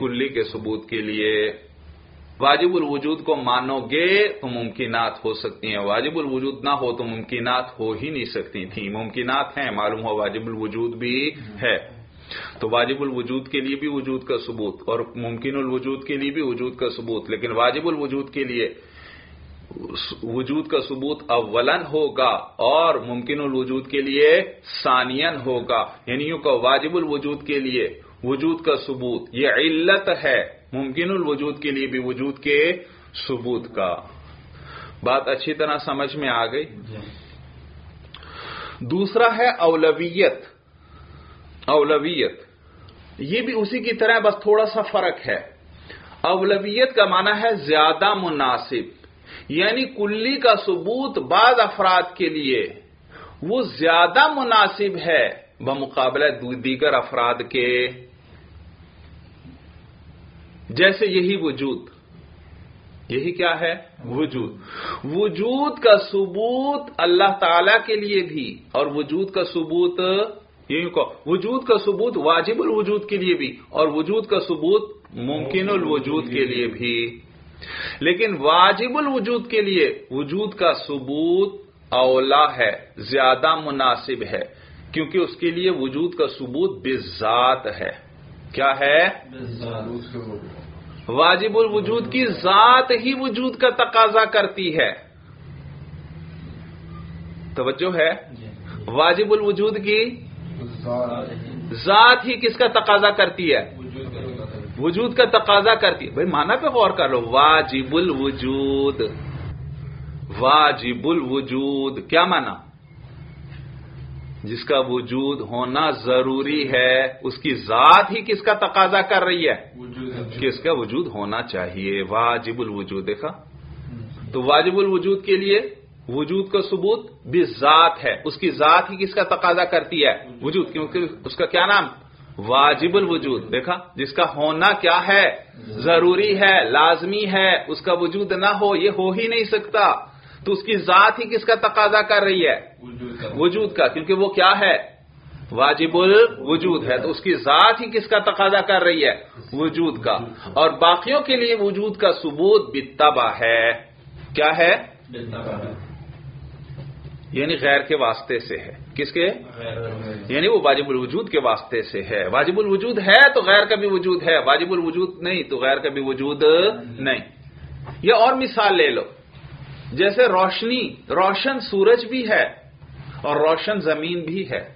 کلی کے ثبوت کے لیے واجب الوجود کو مانو گے تو ممکنات ہو سکتی ہیں۔ واجب الوجود نہ ہو تو ممکنات ہو ہی نہیں سکتی تھیں۔ ممکنات ہیں معلوم ہو واجب الوجود بھی ہے۔ تو واجب الوجود کے لیے بھی وجود کا ثبوت اور ممکن الوجود کے لیے بھی وجود کا ثبوت لیکن واجب الوجود کے لیے وجود کا ثبوت اولن ہوگا اور ممکن الوجود کے لیے ثانین ہوگا یعنی یوں کہ واجب الوجود کے لیے وجود کا ثبوت یہ علت ہے ممکن الوجود کے لیے بھی وجود کے ثبوت کا۔ بات اچھی طرح سمجھ میں آ گئی؟ دوسرا ہے اولویت۔ اولویت۔ یہ بھی اسی کی طرح بس تھوڑا سا فرق ہے۔ اولویت کا معنی ہے زیادہ مناسب یعنی کلی کا ثبوت بعض افراد کے لیے۔ وہ زیادہ مناسب ہے بمقابلہ دیگر افراد کے۔ جیسے یہی وجود۔ یہی کیا ہے؟ وجود۔ وجود کا ثبوت اللہ تعالی کے لیے بھی اور وجود کا ثبوت یوں کہ وجود کا ثبوت واجب الوجود کے لیے بھی اور وجود کا ثبوت ممکن الوجود کے لیے بھی۔ لیکن واجب الوجود کے لیے وجود کا ثبوت اولا ہے زیادہ مناسب ہے کیونکہ اس کے لیے وجود کا ثبوت بذات ہے۔ کیا ہے؟ واجب الوجود کی ذات ہی وجود کا تقاضا کرتی ہے۔ توجہ ہے؟ واجب الوجود کی ذات ہی کس کا تقاضا کرتی ہے؟ وجود کا تقاضا کرتی ہے۔ بھائی مانا پہ غور کر لو۔ واجب الوجود واجب الوجود کیا مانا جس کا وجود ہونا ضروری ہے، اس کی ذات ہی کس کا تقاضا کر رہی ہے؟ کس کا وجود ہونا چاہیے۔ واجب الوجود دیکھا؟ تو واجب الوجود کے لیے وجود کا ثبوت بھی ذات ہے۔ اس کی ذات ہی کس کا تقاضا کرتی ہے؟ وجود، کیونکہ اس کا کیا نام؟ واجب الوجود۔ دیکھا، جس کا ہونا کیا ہے؟ ضروری ہے، لازمی ہے، اس کا وجود نہ ہو، یہ ہو ہی نہیں سکتا۔ تو اس کی ذات ہی کس کا تقاضا کر رہی ہے؟ وجود کا، کیونکہ وہ کیا ہے؟ واجب الوجود ہے۔ تو اس کی ذات ہی کس کا تقاضا کر رہی ہے؟ وجود کا۔ اور باقیوں کے لیے وجود کا ثبوت بتبا ہے۔ کیا ہے؟ یعنی غیر کے واسطے سے ہے۔ کس کے؟ یعنی وہ واجب الوجود کے واسطے سے ہے۔ واجب الوجود ہے تو غیر کا بھی وجود ہے۔ واجب الوجود نہیں تو غیر کا بھی وجود نہیں۔ یہ اور مثال لے لو۔ جیسے روشنی روشن سورج بھی ہے اور روشن زمین بھی ہے۔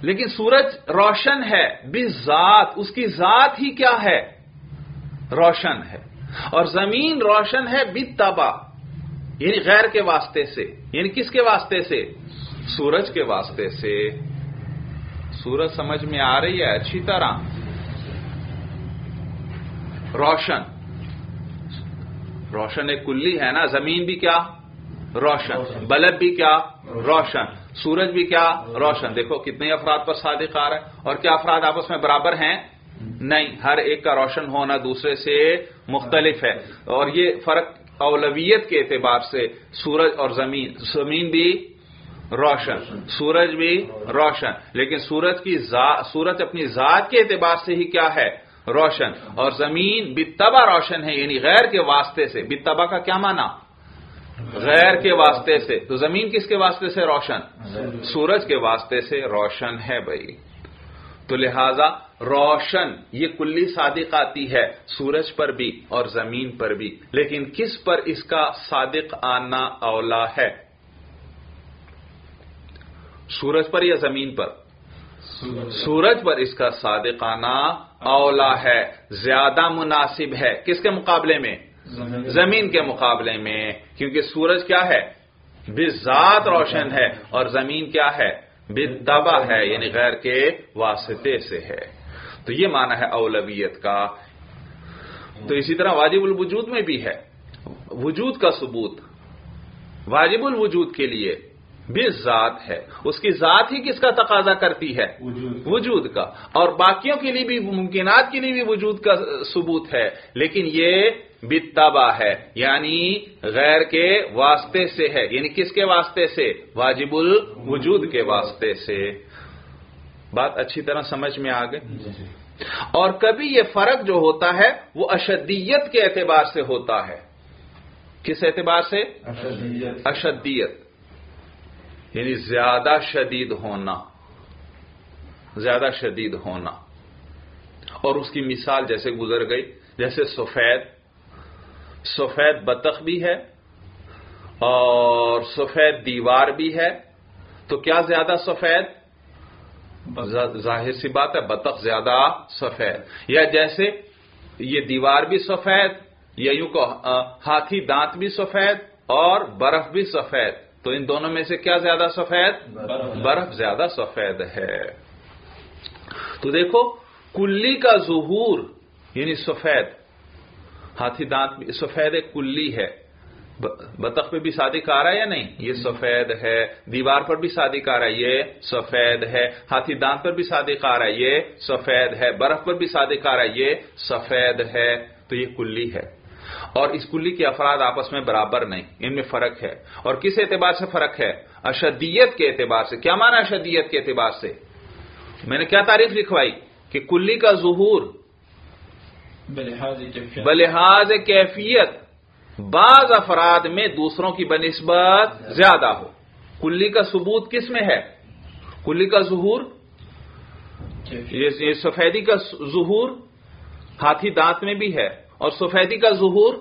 لیکن سورج روشن ہے بھی ذات اس کی ذات ہی کیا ہے؟ روشن ہے۔ اور زمین روشن ہے بھی تباہ۔ یعنی غیر کے واسطے سے یعنی کس کے واسطے سے؟ سورج کے واسطے سے۔ سورج سمجھ میں آ رہی ہے اچھی طرح۔ روشن۔ روشن ایک کلی ہے نا زمین بھی کیا؟ روشن۔ بلب بھی کیا؟ روشن۔ سورج بھی کیا؟ روشن۔ دیکھو کتنے افراد پر صادق آ رہا ہے اور کیا افراد آپس میں برابر ہیں؟ نہیں۔ ہر ایک کا روشن ہونا دوسرے سے مختلف ہے۔ اور یہ فرق اولویت کے اعتبار سے سورج اور زمین زمین بھی روشن سورج بھی روشن۔ لیکن سورج کی سورج اپنی ذات کے اعتبار سے ہی کیا ہے؟ روشن۔ اور زمین بتبا روشن ہے یعنی غیر کے واسطے سے۔ بتبا کا کیا مانا غیر کے واسطے سے۔ تو زمین کس کے واسطے سے روشن؟ سورج کے واسطے سے روشن ہے بھائی۔ تو لہذا روشن، یہ کلی صادق آتی ہے، سورج پر بھی اور زمین پر بھی۔ لیکن کس پر اس کا صادق آنا اولا ہے؟ سورج پر یا زمین پر؟ سورج پر اس کا صادق آنا اولا ہے، زیادہ مناسب ہے۔ کس کے مقابلے میں؟ زمین کے مقابلے میں، کیونکہ سورج کیا ہے؟ بے ذات روشن ہے اور زمین کیا ہے؟ بے ہے یعنی غیر کے واسطے سے ہے۔ تو یہ مانا ہے اولویت کا۔ تو اسی طرح واجب الوجود میں بھی ہے۔ وجود کا ثبوت۔ واجب الوجود کے لیے بھی ذات ہے۔ اس کی ذات ہی کس کا تقاضا کرتی ہے؟ وجود کا۔ اور باقیوں کے لیے بھی ممکنات کے لیے بھی وجود کا ثبوت ہے۔ لیکن یہ بتبا ہے یعنی غیر کے واسطے سے ہے یعنی کس کے واسطے سے؟ واجب الوجود کے واسطے سے۔ بات اچھی طرح سمجھ میں آ گئی؟ اور کبھی یہ فرق جو ہوتا ہے وہ اشدیت کے اعتبار سے ہوتا ہے۔ کس اعتبار سے؟ اشدیت۔ یعنی زیادہ شدید ہونا۔ زیادہ شدید ہونا۔ اور اس کی مثال جیسے گزر گئی جیسے سفید۔ سفید بطخ بھی ہے اور سفید دیوار بھی ہے تو کیا زیادہ سفید؟ ظاہر سی بات ہے، بطخ زیادہ سفید۔ یا جیسے یہ دیوار بھی سفید، یا یوں کو ہاتھی دانت بھی سفید اور برف بھی سفید۔ تو ان دونوں میں سے کیا زیادہ سفید؟ برف زیادہ سفید ہے۔ تو دیکھو، کلی کا ظہور یعنی سفید ہاتھی دانت سفید ایک کلی ہے۔ بطخ پہ بھی صادق آ رہا ہے یا نہیں؟ یہ سفید ہے۔ دیوار پر بھی صادق آ رہا ہے۔ یہ سفید ہے۔ ہاتھی دانت پر بھی صادق آ رہا ہے۔ یہ سفید ہے۔ برف پر بھی صادق آ رہا ہے۔ یہ سفید ہے۔ تو یہ کلی ہے۔ اور اس کلی کے افراد آپس میں برابر نہیں۔ ان میں فرق ہے۔ اور کس اعتبار سے فرق ہے؟ اشدیت کے اعتبار سے۔ کیا مانا اشدیت کے اعتبار سے؟ میں نے کیا تعریف لکھوائی کہ کلی کا ظہور بلحاظ کیفیت۔ بعض افراد میں دوسروں کی بنسبت زیادہ ہو۔ کلی کا ثبوت کس میں ہے؟ کلی کا ظہور یہ سفیدی کا ظہور ہاتھی دانت میں بھی ہے اور سفیدی کا ظہور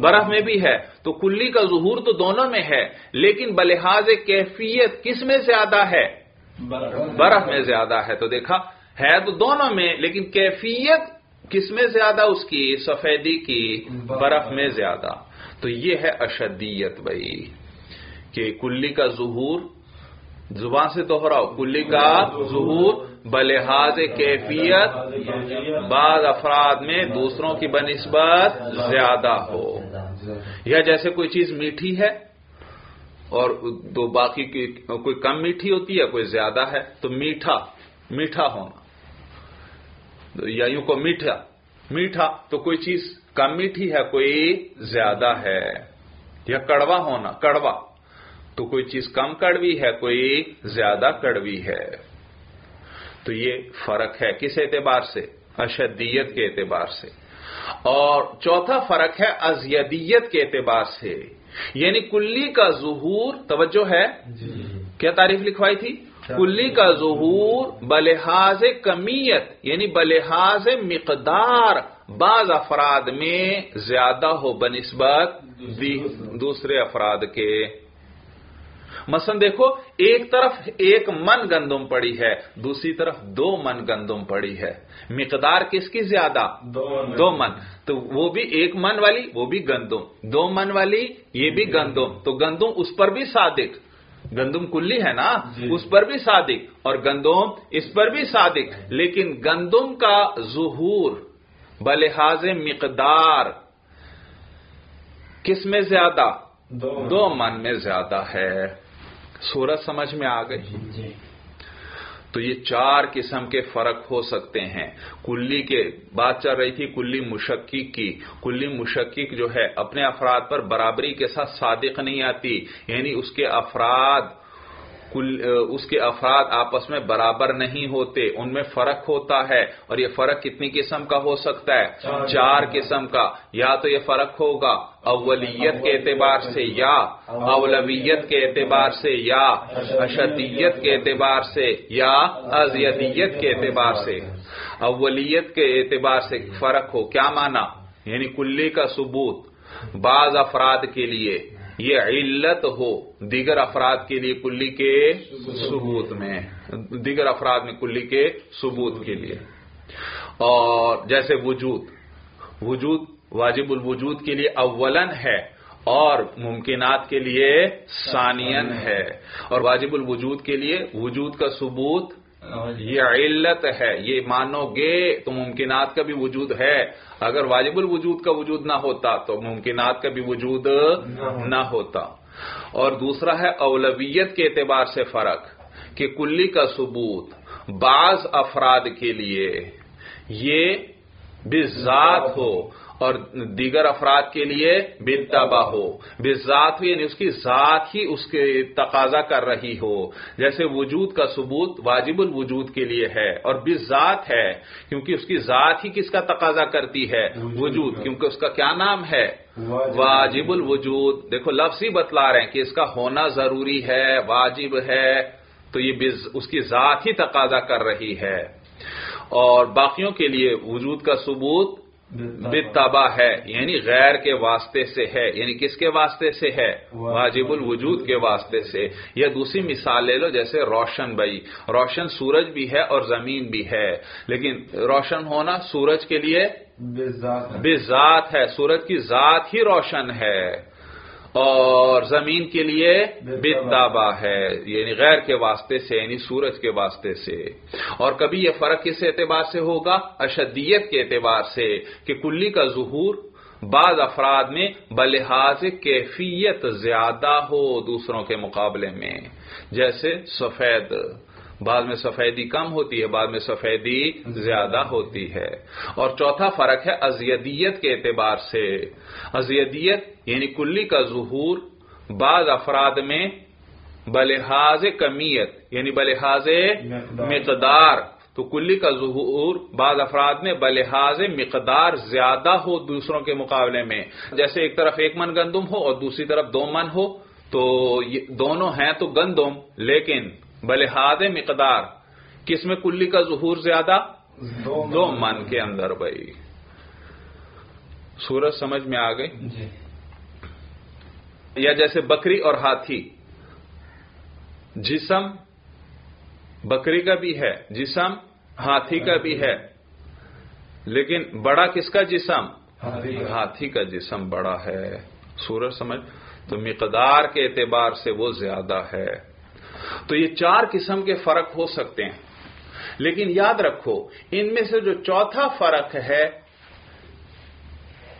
برف میں۔ بھی ہے۔ تو کلی کا ظہور تو دونوں میں ہے لیکن بلحاظ کیفیت کس میں زیادہ ہے؟ برف میں زیادہ ہے۔ تو دیکھا ہے تو دونوں میں لیکن کیفیت کس میں زیادہ؟ اس کی سفیدی کی برف میں۔ زیادہ۔ تو یہ ہے اشدیت بھائی کہ کلی کا ظہور زبان سے دوہراؤ۔ کلی کا ظہور بلحاظ کیفیت بعض افراد میں دوسروں کی بنسبت زیادہ ہو۔ یا جیسے کوئی چیز میٹھی ہے اور دو باقی کی کوئی کم میٹھی ہوتی ہے کوئی زیادہ ہے تو میٹھا میٹھا ہونا۔ یا یوں کو میٹھا میٹھا تو کوئی چیز کم میٹھی ہے کوئی زیادہ ہے یا کڑوا ہونا کڑوا تو کوئی چیز کم کڑوی ہے کوئی زیادہ کڑوی ہے۔ تو یہ فرق ہے کس اعتبار سے؟ اشدیت کے اعتبار سے۔ اور چوتھا فرق ہے ازیدیت کے اعتبار سے۔ یعنی کلی کا ظہور توجہ ہے؟ جی۔ کیا تعریف لکھوائی تھی؟ کلی کا ظہور بلحاظ کمیت یعنی بلحاظ مقدار بعض افراد میں زیادہ ہو بنسبت دوسرے افراد کے۔ مثلا دیکھو ایک طرف ایک من گندم پڑی ہے دوسری طرف دو من گندم پڑی ہے۔ مقدار کس کی زیادہ؟ دو من۔ تو وہ بھی ایک من والی وہ بھی گندم۔ دو من والی یہ بھی گندم۔ تو گندم اس پر بھی صادق۔ گندم کلی ہے نا جی۔ اس پر بھی صادق۔ اور گندم اس پر بھی صادق۔ لیکن گندم کا ظہور بلحاظ مقدار کس میں زیادہ؟ دو من میں زیادہ ہے۔ سورج سمجھ میں آ گئی؟ جی۔ تو یہ چار قسم کے فرق ہو سکتے ہیں۔ کلی کے، بات چل رہی تھی کلی مشکک کی۔ کلی مشکک جو ہے، اپنے افراد پر برابری کے ساتھ صادق نہیں آتی یعنی اس کے افراد اس کے افراد آپس میں برابر نہیں ہوتے ان میں فرق ہوتا ہے اور یہ فرق کتنی قسم کا ہو سکتا ہے؟ چار قسم کا۔ یا تو یہ فرق ہوگا اولیت کے اعتبار سے یا اولویت کے اعتبار سے یا اشدیت کے اعتبار سے یا ازیدیت کے اعتبار سے۔ اولیت کے اعتبار سے فرق ہو کیا مانا؟ یعنی کلی کا ثبوت بعض افراد کے لیے۔ یہ علت ہو دیگر افراد کے لیے کلی کے ثبوت میں، دیگر افراد میں کلی کے ثبوت کے لیے۔ اور جیسے وجود وجود واجب الوجود کے لیے اولن ہے اور ممکنات کے لیے ثانین ہے۔ اور واجب الوجود کے لیے وجود کا ثبوت یہ علت ہے، یہ مانو گے تو ممکنات کا بھی وجود ہے۔ اگر واجب الوجود کا وجود نہ ہوتا تو ممکنات کا بھی وجود نہ ہوتا۔ اور دوسرا ہے اولویت کے اعتبار سے فرق کہ کلی کا ثبوت بعض افراد کے لیے یہ بذات ہو۔ اور دیگر افراد کے لیے بے تباہ ہو۔ بے ذات یعنی اس کی ذات ہی اس کے تقاضا کر رہی ہو۔ جیسے وجود کا ثبوت واجب الوجود کے لیے ہے اور بے ذات ہے کیونکہ اس کی ذات ہی کس کا تقاضا کرتی ہے؟ وجود کیونکہ اس کا کیا نام ہے؟ واجب الوجود۔ دیکھو لفظ ہی بتلا رہے ہیں کہ اس کا ہونا ضروری ہے واجب ہے تو یہ اس کی ذات ہی تقاضا کر رہی ہے۔ اور باقیوں کے لیے وجود کا ثبوت بتبا ہے یعنی غیر کے واسطے سے ہے یعنی کس کے واسطے سے ہے؟ واجب الوجود کے واسطے سے۔ یا دوسری مثال لے لو جیسے روشن بھائی۔ روشن سورج بھی ہے اور زمین بھی ہے۔ لیکن روشن ہونا سورج کے لیے بے ذات ہے سورج کی ذات ہی روشن ہے۔ اور زمین کے لیے بے دابا ہے یعنی غیر کے واسطے سے یعنی سورج کے واسطے سے۔ اور کبھی یہ فرق کس اعتبار سے ہوگا؟ اشدیت کے اعتبار سے کہ کلی کا ظہور بعض افراد میں بلحاظ کیفیت زیادہ ہو دوسروں کے مقابلے میں جیسے سفید بعد میں سفیدی کم ہوتی ہے، بعد میں سفیدی زیادہ ہوتی ہے۔ اور چوتھا فرق ہے ازیدیت کے اعتبار سے۔ ازیدیت یعنی کلی کا ظہور بعض افراد میں بلحاظ کمیت یعنی بلحاظ مقدار۔ تو کلی کا ظہور بعض افراد میں بلحاظ مقدار زیادہ ہو دوسروں کے مقابلے میں۔ جیسے ایک طرف ایک من گندم ہو اور دوسری طرف دو من ہو، تو دونوں ہیں تو گندم، لیکن بلحاظ مقدار کس میں کلی کا ظہور زیادہ؟ دو من. کے اندر بھائی۔ سورج سمجھ میں آ گئی؟ جی۔ یا جیسے بکری اور ہاتھی۔ جسم بکری کا بھی ہے جسم ہاتھی کا بھی ہے۔ لیکن بڑا کس کا جسم؟ ہاتھی کا جسم بڑا ہے۔ سورج سمجھ تو مقدار کے اعتبار سے وہ زیادہ ہے۔ تو یہ چار قسم کے فرق ہو سکتے ہیں۔ لیکن یاد رکھو، ان میں سے جو چوتھا فرق ہے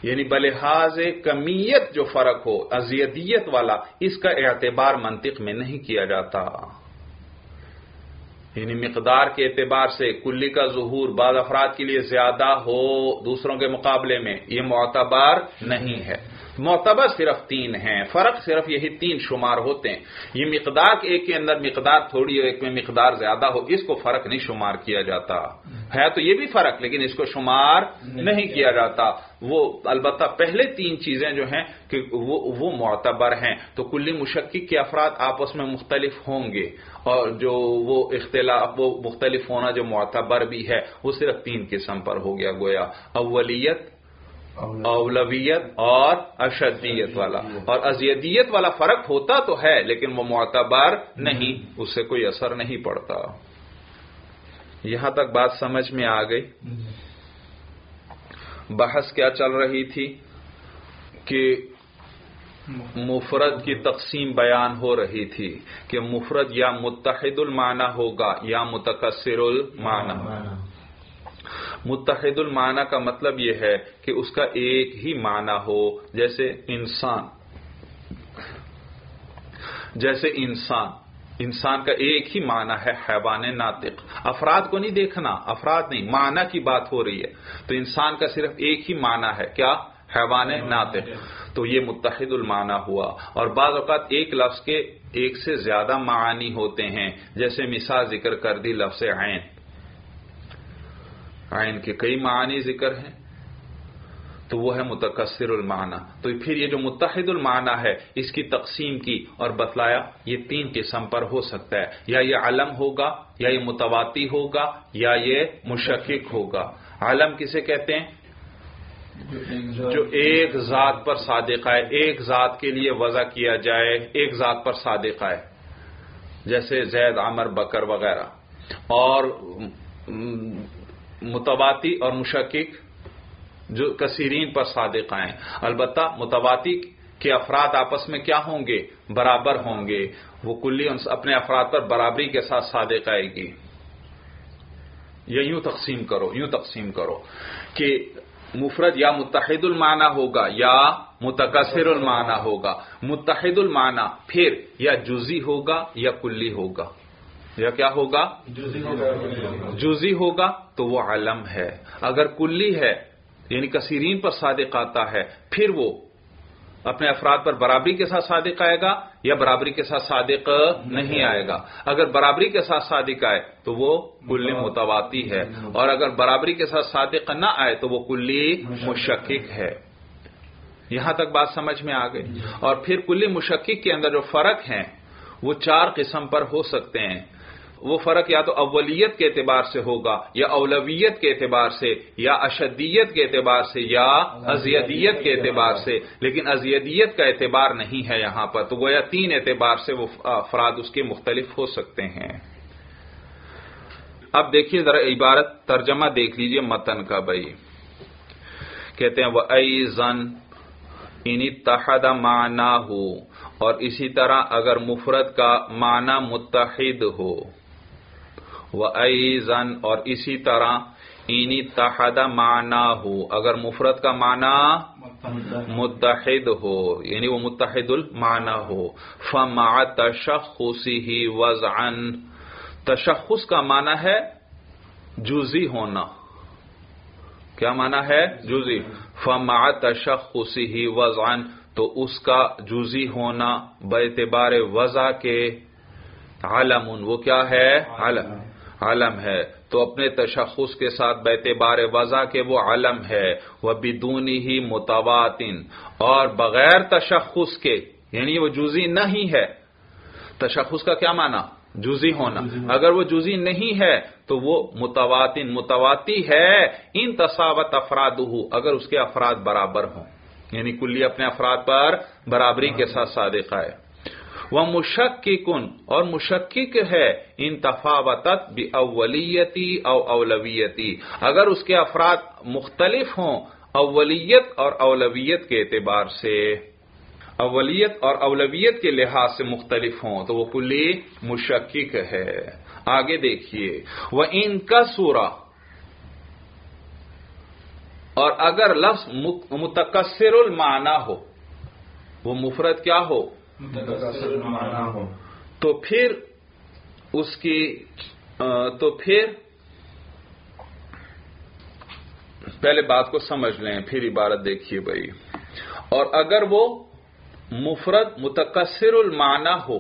یعنی بلحاظ کمیت جو فرق ہو، ازیدیت والا، اس کا اعتبار منطق میں نہیں کیا جاتا۔ یعنی مقدار کے اعتبار سے کلی کا ظہور بعض افراد کے لیے زیادہ ہو، دوسروں کے مقابلے میں یہ معتبر نہیں ہے۔ معتبر صرف تین ہیں۔ فرق صرف یہی تین شمار ہوتے ہیں۔ یہ مقدار ایک کے اندر مقدار تھوڑی ہو ایک میں مقدار زیادہ ہو اس کو فرق نہیں شمار کیا جاتا۔ ہے تو یہ بھی فرق لیکن اس کو شمار نہیں کیا جاتا۔ وہ البتہ پہلے تین چیزیں جو ہیں کہ وہ وہ معتبر ہیں۔ تو کلی مشقق کے افراد آپس میں مختلف ہوں گے۔ اور جو وہ اختلاف وہ مختلف ہونا جو معتبر بھی ہے وہ صرف تین قسم پر ہو گیا گویا۔ اولیت اولویت۔ اور اشدیت والا۔ اور ازیدیت والا فرق ہوتا تو ہے لیکن وہ معتبر نہیں اس سے کوئی اثر نہیں پڑتا۔ یہاں تک بات سمجھ میں آ گئی۔ بحث کیا چل رہی تھی؟ کہ مفرد کی تقسیم بیان ہو رہی تھی کہ مفرد یا متحد المعنی ہوگا یا متکثر المعنی۔ متحد المعنی کا مطلب یہ ہے کہ اس کا ایک ہی معنی ہو، جیسے انسان۔ جیسے انسان۔ انسان کا ایک ہی معنی ہے حیوان ناطق۔ افراد کو نہیں دیکھنا، افراد نہیں، معنی کی بات ہو رہی ہے۔ تو انسان کا صرف ایک ہی معنی ہے، کیا؟ حیوان ناطق۔ تو یہ متحد المعنی ہوا۔ اور بعض اوقات ایک لفظ کے ایک سے زیادہ معانی ہوتے ہیں، جیسے مثال ذکر کر دی لفظ عین۔ عین کے کئی معانی ذکر ہیں۔ تو وہ ہے متکثر المعنی۔ تو پھر یہ جو متحد المعنی ہے اس کی تقسیم کی اور بتلایا یہ تین قسم پر ہو سکتا ہے۔ یا یہ علم ہوگا یا یہ متواتی ہوگا یا یہ مشکک ہوگا۔ علم کسے کہتے ہیں؟ جو ایک ذات پر صادق ہے۔ ایک ذات کے لیے وضع کیا جائے ایک ذات پر صادق ہے۔ جیسے زید عمر بکر وغیرہ۔ اور متواتی اور مشکک، جو کثیرین پر صادق آئیں البتہ متواتی کے افراد آپس میں کیا ہوں گے؟ برابر ہوں گے۔ وہ کلی اپنے افراد پر برابری کے ساتھ صادق آئے گی۔ یا یوں تقسیم کرو، یوں تقسیم کرو کہ مفرد یا متحد المعنی ہوگا یا متکثر المعنی ہوگا۔ متحد المعنی پھر یا جزی ہوگا یا کلی ہوگا۔ یا کیا ہوگا؟ جزی ہوگا تو وہ علم ہے۔ اگر کلی ہے یعنی کثیرین پر صادق آتا ہے پھر وہ اپنے افراد پر برابری کے ساتھ صادق آئے گا یا برابری کے ساتھ صادق نہیں آئے گا؟ اگر برابری کے ساتھ صادق آئے تو وہ کلی متواتی ہے۔ اور اگر برابری کے ساتھ صادق نہ آئے تو وہ کلی مشکک ہے۔ یہاں تک بات سمجھ میں آ گئی۔ اور پھر کلی مشکک کے اندر جو فرق ہیں وہ چار قسم پر ہو سکتے ہیں۔ وہ فرق یا تو اولیت کے اعتبار سے ہوگا یا اولویت کے اعتبار سے یا اشدیت کے اعتبار سے یا ازیدیت کے اعتبار سے لیکن ازیدیت کا اعتبار نہیں ہے یہاں پر تو گویا تین اعتبار سے وہ افراد اس کے مختلف ہو سکتے ہیں۔ اب دیکھیے ذرا عبارت ترجمہ دیکھ لیجیے متن کا بھائی۔ کہتے ہیں وہ ائی زن تحد معنی ہو اور اسی طرح اگر مفرد کا معنی متحد ہو۔ و ایزن اور اسی طرح اینی تحد معنی ہو اگر مفرد کا معنی متحد ہو یعنی وہ متحد المعنی ہو فما تشخصی ہی تشخص کا معنی ہے جزی ہونا۔ کیا معنی ہے؟ جزی فما تشخصی ہی تو اس کا جزی ہونا بعتبار وضع کے علم، وہ کیا ہے؟ علم۔ علم ہے تو اپنے تشخص کے ساتھ بیت بار وضع کے وہ علم ہے وہ بدونی ہی متواتن اور بغیر تشخص کے یعنی وہ جزی نہیں ہے۔ تشخص کا کیا معنی؟ جزی ہونا۔ اگر وہ جزی نہیں ہے تو وہ متواتن متواتی ہے۔ ان تصاوت افراد اگر اس کے افراد برابر ہوں۔ یعنی کلی اپنے افراد پر برابری کے ساتھ صادق ہے۔ وہ مشکن اور مشکک ہے، ان تفاوت بھی اولیتی او اولویتی۔ اگر اس کے افراد مختلف ہوں، اولیت اور اولویت کے اعتبار سے۔ اولیت اور اولویت کے لحاظ سے مختلف ہوں، تو وہ کلی مشکک ہے۔ آگے دیکھیے وہ ان کا سورا اور اگر لفظ متکثر المعنی ہو، وہ مفرد کیا ہو؟ تو پھر اس کی تو پھر پہلے بات کو سمجھ لیں، پھر عبارت دیکھیے بھائی۔ اور اگر وہ مفرد متکثر المعنی ہو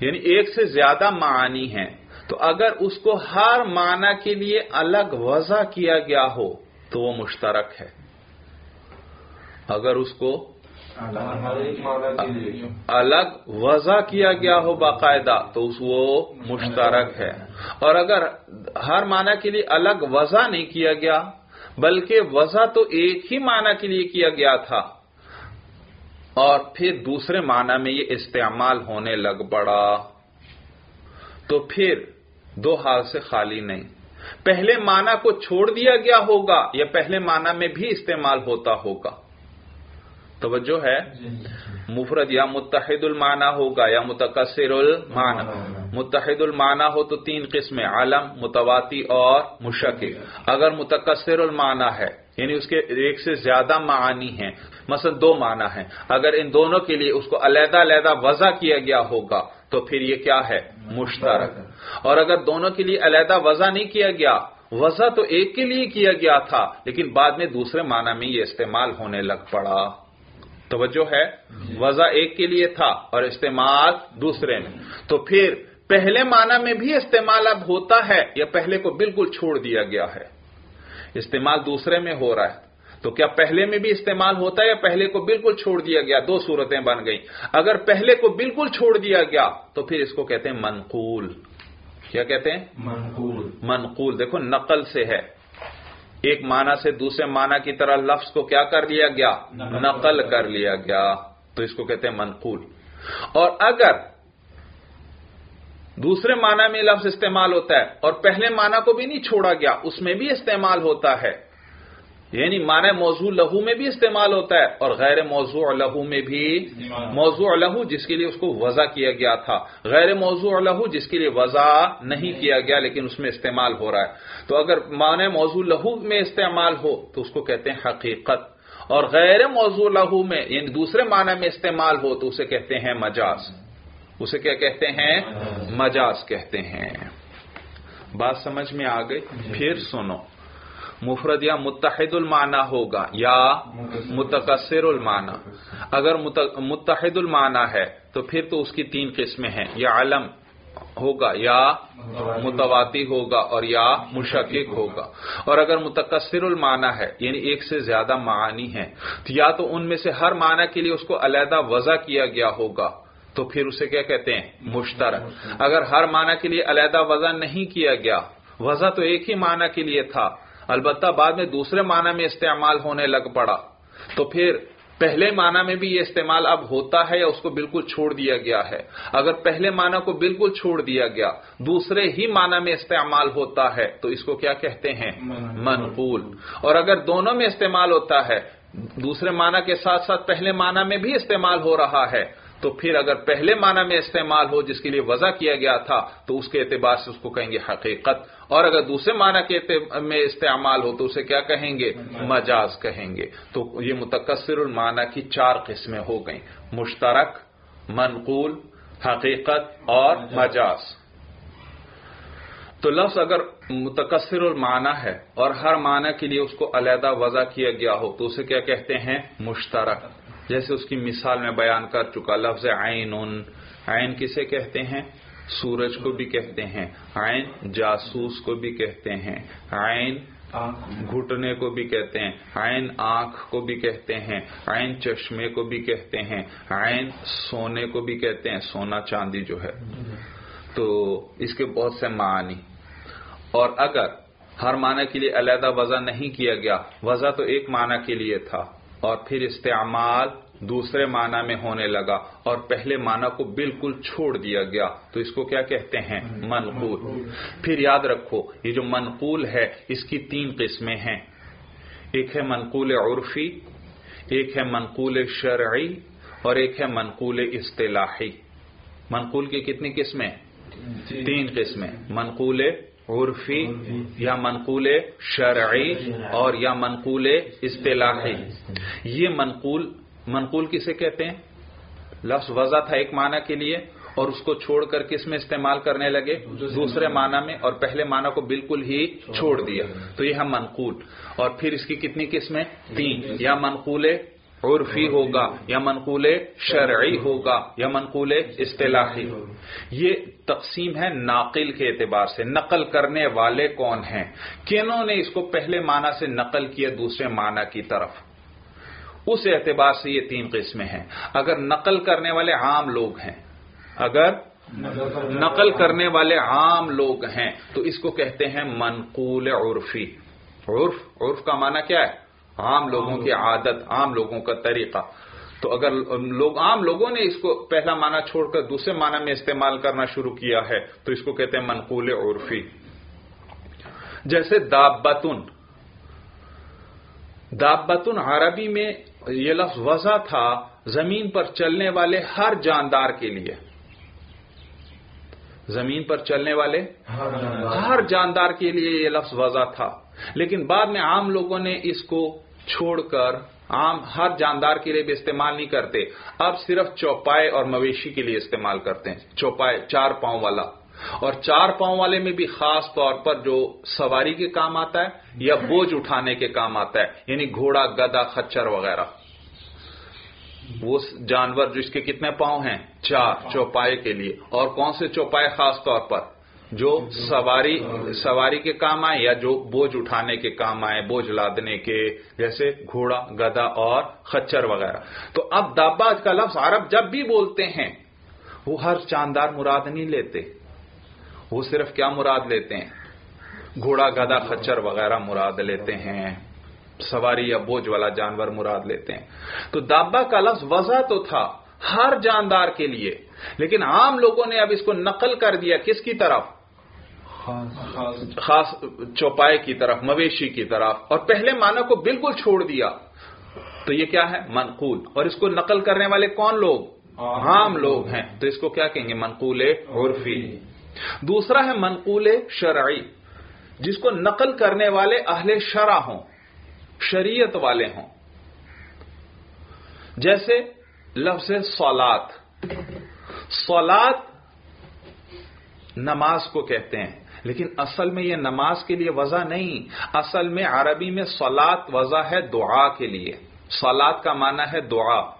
یعنی ایک سے زیادہ معانی ہیں، تو اگر اس کو ہر معنی کے لیے الگ وضع کیا گیا ہو، تو وہ مشترک ہے۔ اگر اس کو الگ وضع کیا گیا ہو باقاعدہ تو وہ مشترک ہے۔ اور اگر ہر معنی کے لیے الگ وضع نہیں کیا گیا بلکہ وضع تو ایک ہی معنی کے لیے کیا گیا تھا اور پھر دوسرے معنی میں یہ استعمال ہونے لگ پڑا تو پھر دو حال سے خالی نہیں۔ پہلے معنی کو چھوڑ دیا گیا ہوگا یا پہلے معنی میں بھی استعمال ہوتا ہوگا۔ توجہ ہے؟ مفرد یا متحد المعنی ہوگا یا متقصر المعنی متحد المعنی ہو تو تین قسمیں عالم متواتی اور مشکل۔ اگر متقصر المعنی ہے یعنی اس کے ایک سے زیادہ معانی ہیں مثلا دو معنی ہیں اگر ان دونوں کے لیے اس کو علیحدہ علیحدہ وضع کیا گیا ہوگا تو پھر یہ کیا ہے؟ مشترک۔ اور اگر دونوں کے لیے علیحدہ وضع نہیں کیا گیا وضع تو ایک کے لیے کیا گیا تھا لیکن بعد میں دوسرے معنی میں یہ استعمال ہونے لگ پڑا۔ توجہ ہے وضع ایک کے لیے تھا اور استعمال دوسرے میں۔ تو پھر پہلے معنی میں بھی استعمال اب ہوتا ہے یا پہلے کو بالکل چھوڑ دیا گیا ہے؟ استعمال دوسرے میں ہو رہا ہے۔ تو کیا پہلے میں بھی استعمال ہوتا ہے یا پہلے کو بالکل چھوڑ دیا گیا؟ دو صورتیں بن گئیں۔ اگر پہلے کو بالکل چھوڑ دیا گیا تو پھر اس کو کہتے ہیں منقول۔ کیا کہتے ہیں؟ منقول۔ منقول۔ دیکھو نقل سے ہے۔ ایک معنی سے دوسرے معنی کی طرح لفظ کو کیا کر لیا گیا؟ نقل کر لیا گیا۔ تو اس کو کہتے ہیں منقول۔ اور اگر دوسرے معنی میں لفظ استعمال ہوتا ہے اور پہلے معنی کو بھی نہیں چھوڑا گیا اس میں بھی استعمال ہوتا ہے۔ یعنی معنی موضوع لہو میں بھی استعمال ہوتا ہے اور غیر موضوع لہو میں بھی موضوع لہو جس کے لیے اس کو وضع کیا گیا تھا۔ غیر موضوع لہو جس کے لیے وضع نہیں کیا گیا لیکن اس میں استعمال ہو رہا ہے۔ تو اگر معنی موضوع لہو میں استعمال ہو تو اس کو کہتے ہیں حقیقت۔ اور غیر موضوع لہو میں یعنی دوسرے معنی میں استعمال ہو تو اسے کہتے ہیں مجاز۔ اسے کیا کہتے ہیں؟ مجاز. کہتے ہیں۔ بات سمجھ میں آ گئی؟ پھر سنو۔ مفرد یا متحد المعنی ہوگا یا متقصر المعنی۔ اگر متحد المعنی ہے، تو پھر تو اس کی تین قسمیں ہیں۔ یا علم ہوگا یا متواتی ہوگا اور یا مشکک ہوگا۔ اور اگر متقصر المعنی ہے یعنی ایک سے زیادہ معانی ہے تو یا تو ان میں سے ہر معنی کے لیے اس کو علیحدہ وضع کیا گیا ہوگا، تو پھر اسے کیا کہتے ہیں؟ مشترک۔ اگر ہر معنی کے لیے علیحدہ وضع نہیں کیا گیا، وضع تو ایک ہی معنی کے لیے تھا البتہ بعد میں دوسرے معنی میں استعمال ہونے لگ پڑا۔ تو پھر پہلے معنی میں بھی یہ استعمال اب ہوتا ہے یا اس کو بالکل چھوڑ دیا گیا ہے؟ اگر پہلے معنی کو بالکل چھوڑ دیا گیا دوسرے ہی معنی میں استعمال ہوتا ہے تو اس کو کیا کہتے ہیں؟ منقول۔ اور اگر دونوں میں استعمال ہوتا ہے دوسرے معنی کے ساتھ ساتھ پہلے معنی میں بھی استعمال ہو رہا ہے تو پھر اگر پہلے معنی میں استعمال ہو جس کے لیے وضع کیا گیا تھا، تو اس کے اعتبار سے اس کو کہیں گے حقیقت۔ اور اگر دوسرے معنی کے میں استعمال ہو تو اسے کیا کہیں گے؟ مجاز کہیں گے۔ تو یہ متقصر المعنی کی چار قسمیں ہو گئیں۔ مشترک، منقول، حقیقت اور مجاز۔ تو لفظ اگر متقصر المعنی ہے اور ہر معنی کے لیے اس کو علیحدہ وضع کیا گیا ہو تو اسے کیا کہتے ہیں؟ مشترک۔ جیسے اس کی مثال میں بیان کر چکا، لفظ عین عین کسے کہتے ہیں؟ سورج کو بھی کہتے ہیں، عین جاسوس کو بھی کہتے ہیں، عین گھٹنے کو بھی کہتے ہیں، عین آنکھ کو بھی کہتے ہیں، عین چشمے کو بھی کہتے ہیں، عین سونے کو بھی کہتے ہیں، سونا چاندی جو ہے۔ تو اس کے بہت سے معنی۔ اور اگر ہر معنی کے لیے علیحدہ وضع نہیں کیا گیا، وضع تو ایک معنی کے لیے تھا۔ اور پھر استعمال دوسرے معنی میں ہونے لگا اور پہلے معنی کو بالکل چھوڑ دیا گیا۔ تو اس کو کیا کہتے ہیں؟ منقول۔ پھر یاد رکھو یہ جو منقول ہے اس کی تین قسمیں ہیں۔ ایک ہے منقول عرفی ایک ہے منقول شرعی اور ایک ہے منقول اصطلاحی۔ منقول کی کتنی قسمیں؟ تین۔ قسمیں۔ منقول عرفی یا منقول شرعی اور یا منقول اصطلاحی۔ یہ منقول منقول کسے کہتے ہیں؟ لفظ وضع تھا ایک معنی کے لیے اور اس کو چھوڑ کر کس میں استعمال کرنے لگے؟ دوسرے معنی میں اور پہلے معنی کو بالکل ہی چھوڑ دیا۔ تو یہ ہے منقول۔ اور پھر اس کی کتنی قسمیں؟ تین۔ یا منقول عرفی ہوگا یا منقول شرعی ہوگا یا منقول اصطلاحی یہ تقسیم ہے ناقل کے اعتبار سے۔ نقل کرنے والے کون ہیں؟ کنہوں نے اس کو پہلے معنی سے نقل کیا دوسرے معنی کی طرف؟ اس اعتبار سے یہ تین قسمیں ہیں۔ اگر نقل کرنے والے عام لوگ ہیں، اگر نقل کرنے والے عام لوگ ہیں، تو اس کو کہتے ہیں منقول عرفی۔ عرف عرف کا معنی کیا ہے؟ عام لوگوں کی عادت عام لوگوں کا طریقہ۔ تو اگر لوگ عام لوگوں نے اس کو پہلا معنی چھوڑ کر دوسرے معنی میں استعمال کرنا شروع کیا ہے تو اس کو کہتے ہیں منقول عرفی۔ جیسے دابتن۔ دابتن عربی میں یہ لفظ وضع تھا زمین پر چلنے والے ہر جاندار کے لیے۔ زمین پر چلنے والے ہر جاندار کے لیے یہ لفظ وضع تھا۔ لیکن بعد میں عام لوگوں نے اس کو چھوڑ کر عام ہر جاندار کے لیے بھی استعمال نہیں کرتے۔ اب صرف چوپائے اور مویشی کے لیے استعمال کرتے ہیں۔ چوپائے، چار پاؤں والا۔ اور چار پاؤں والے میں بھی خاص طور پر جو سواری کے کام آتا ہے یا بوجھ اٹھانے کے کام آتا ہے یعنی گھوڑا گدا خچر وغیرہ۔ وہ جانور جس کے کتنے پاؤں ہیں؟ چار۔ چوپائے کے لیے۔ اور کون سے چوپائے؟ خاص طور پر۔ جو سواری سواری کے کام آئے یا جو بوجھ اٹھانے کے کام آئے، بوجھ لادنے کے، جیسے گھوڑا گدا اور خچر وغیرہ۔ تو اب داباج کا لفظ عرب جب بھی بولتے ہیں، وہ ہر چاندار مراد نہیں لیتے۔ وہ صرف کیا مراد لیتے ہیں؟ گھوڑا گدا خچر وغیرہ مراد لیتے ہیں۔ سواری یا بوجھ والا جانور مراد لیتے ہیں۔ تو دابا کا لفظ وضع تو تھا ہر جاندار کے لیے، لیکن عام لوگوں نے اب اس کو نقل کر دیا کس کی طرف؟ خاص۔ چوپائے کی طرف مویشی کی طرف۔ اور پہلے معنی کو بالکل چھوڑ دیا۔ تو یہ کیا ہے؟ منقول۔ اور اس کو نقل کرنے والے کون لوگ؟ عام لوگ ہیں۔ تو اس کو کیا کہیں گے؟ منقول عرفی۔ دوسرا ہے منقول شرعی جس کو نقل کرنے والے اہل شرع ہوں شریعت والے ہوں۔ جیسے لفظ سولاد سولاد نماز کو کہتے ہیں۔ لیکن اصل میں یہ نماز کے لیے وضع نہیں، اصل میں عربی میں سولاد وضع ہے دعا کے لیے۔ سولاد کا معنی ہے دعا۔